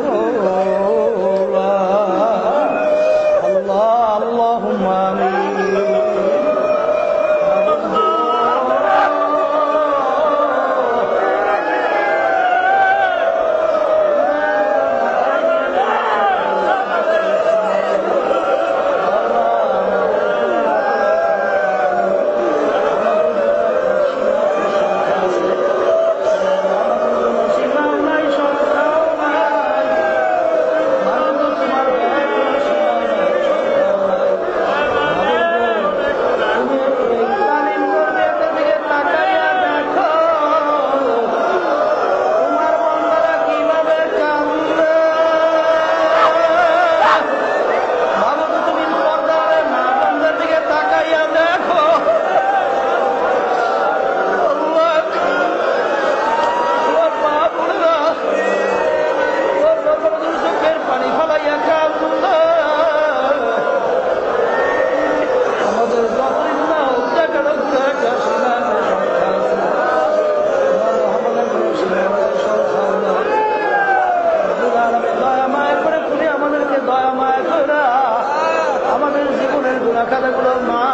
খাতাগুলো মা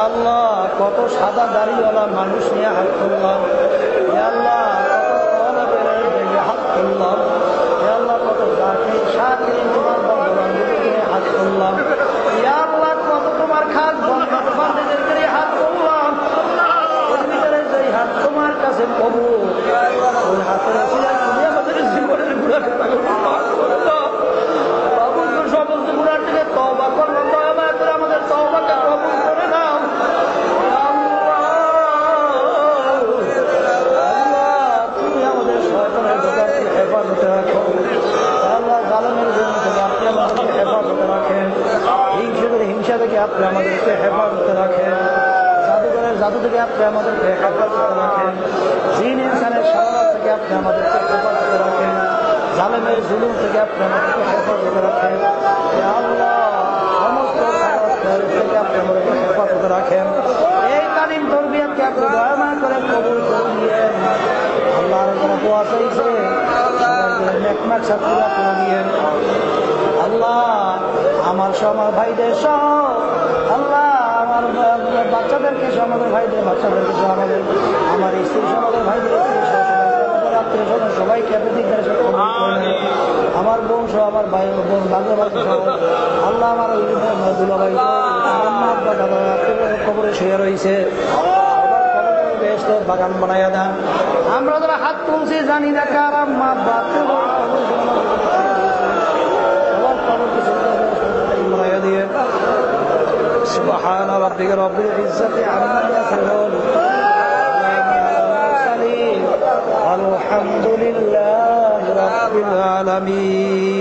আল্লাহ কত সাদা দাড়িওয়ালা মানুষ নিয়ে হাত করলাম করে আল্লাহ আমার আমার ভাইদের সহ আল্লাহ আমার বাচ্চাদেরকে সহ আমাদের ভাইদের বাচ্চাদেরকে সহ আমাদের আমার স্ত্রী সহ আমাদের ভাইদের স্ত্রী সহ আত্মীয় স্বজন সবাইকে আপনি। আমার বোন সহ আমার ভাই বোন বাজে আল্লাহ আমার ওই দুলা ভাই আমার মা আব্বা দাদা আত্মীয় কবরে শুয়ে রয়েছে। বাগান বানাইয়া দেন। আমরা যারা হাত তুলছি জানি না কার মা বাপ سبحان ربك رب العزة عما يصفون. والحمد لله رب العالمين.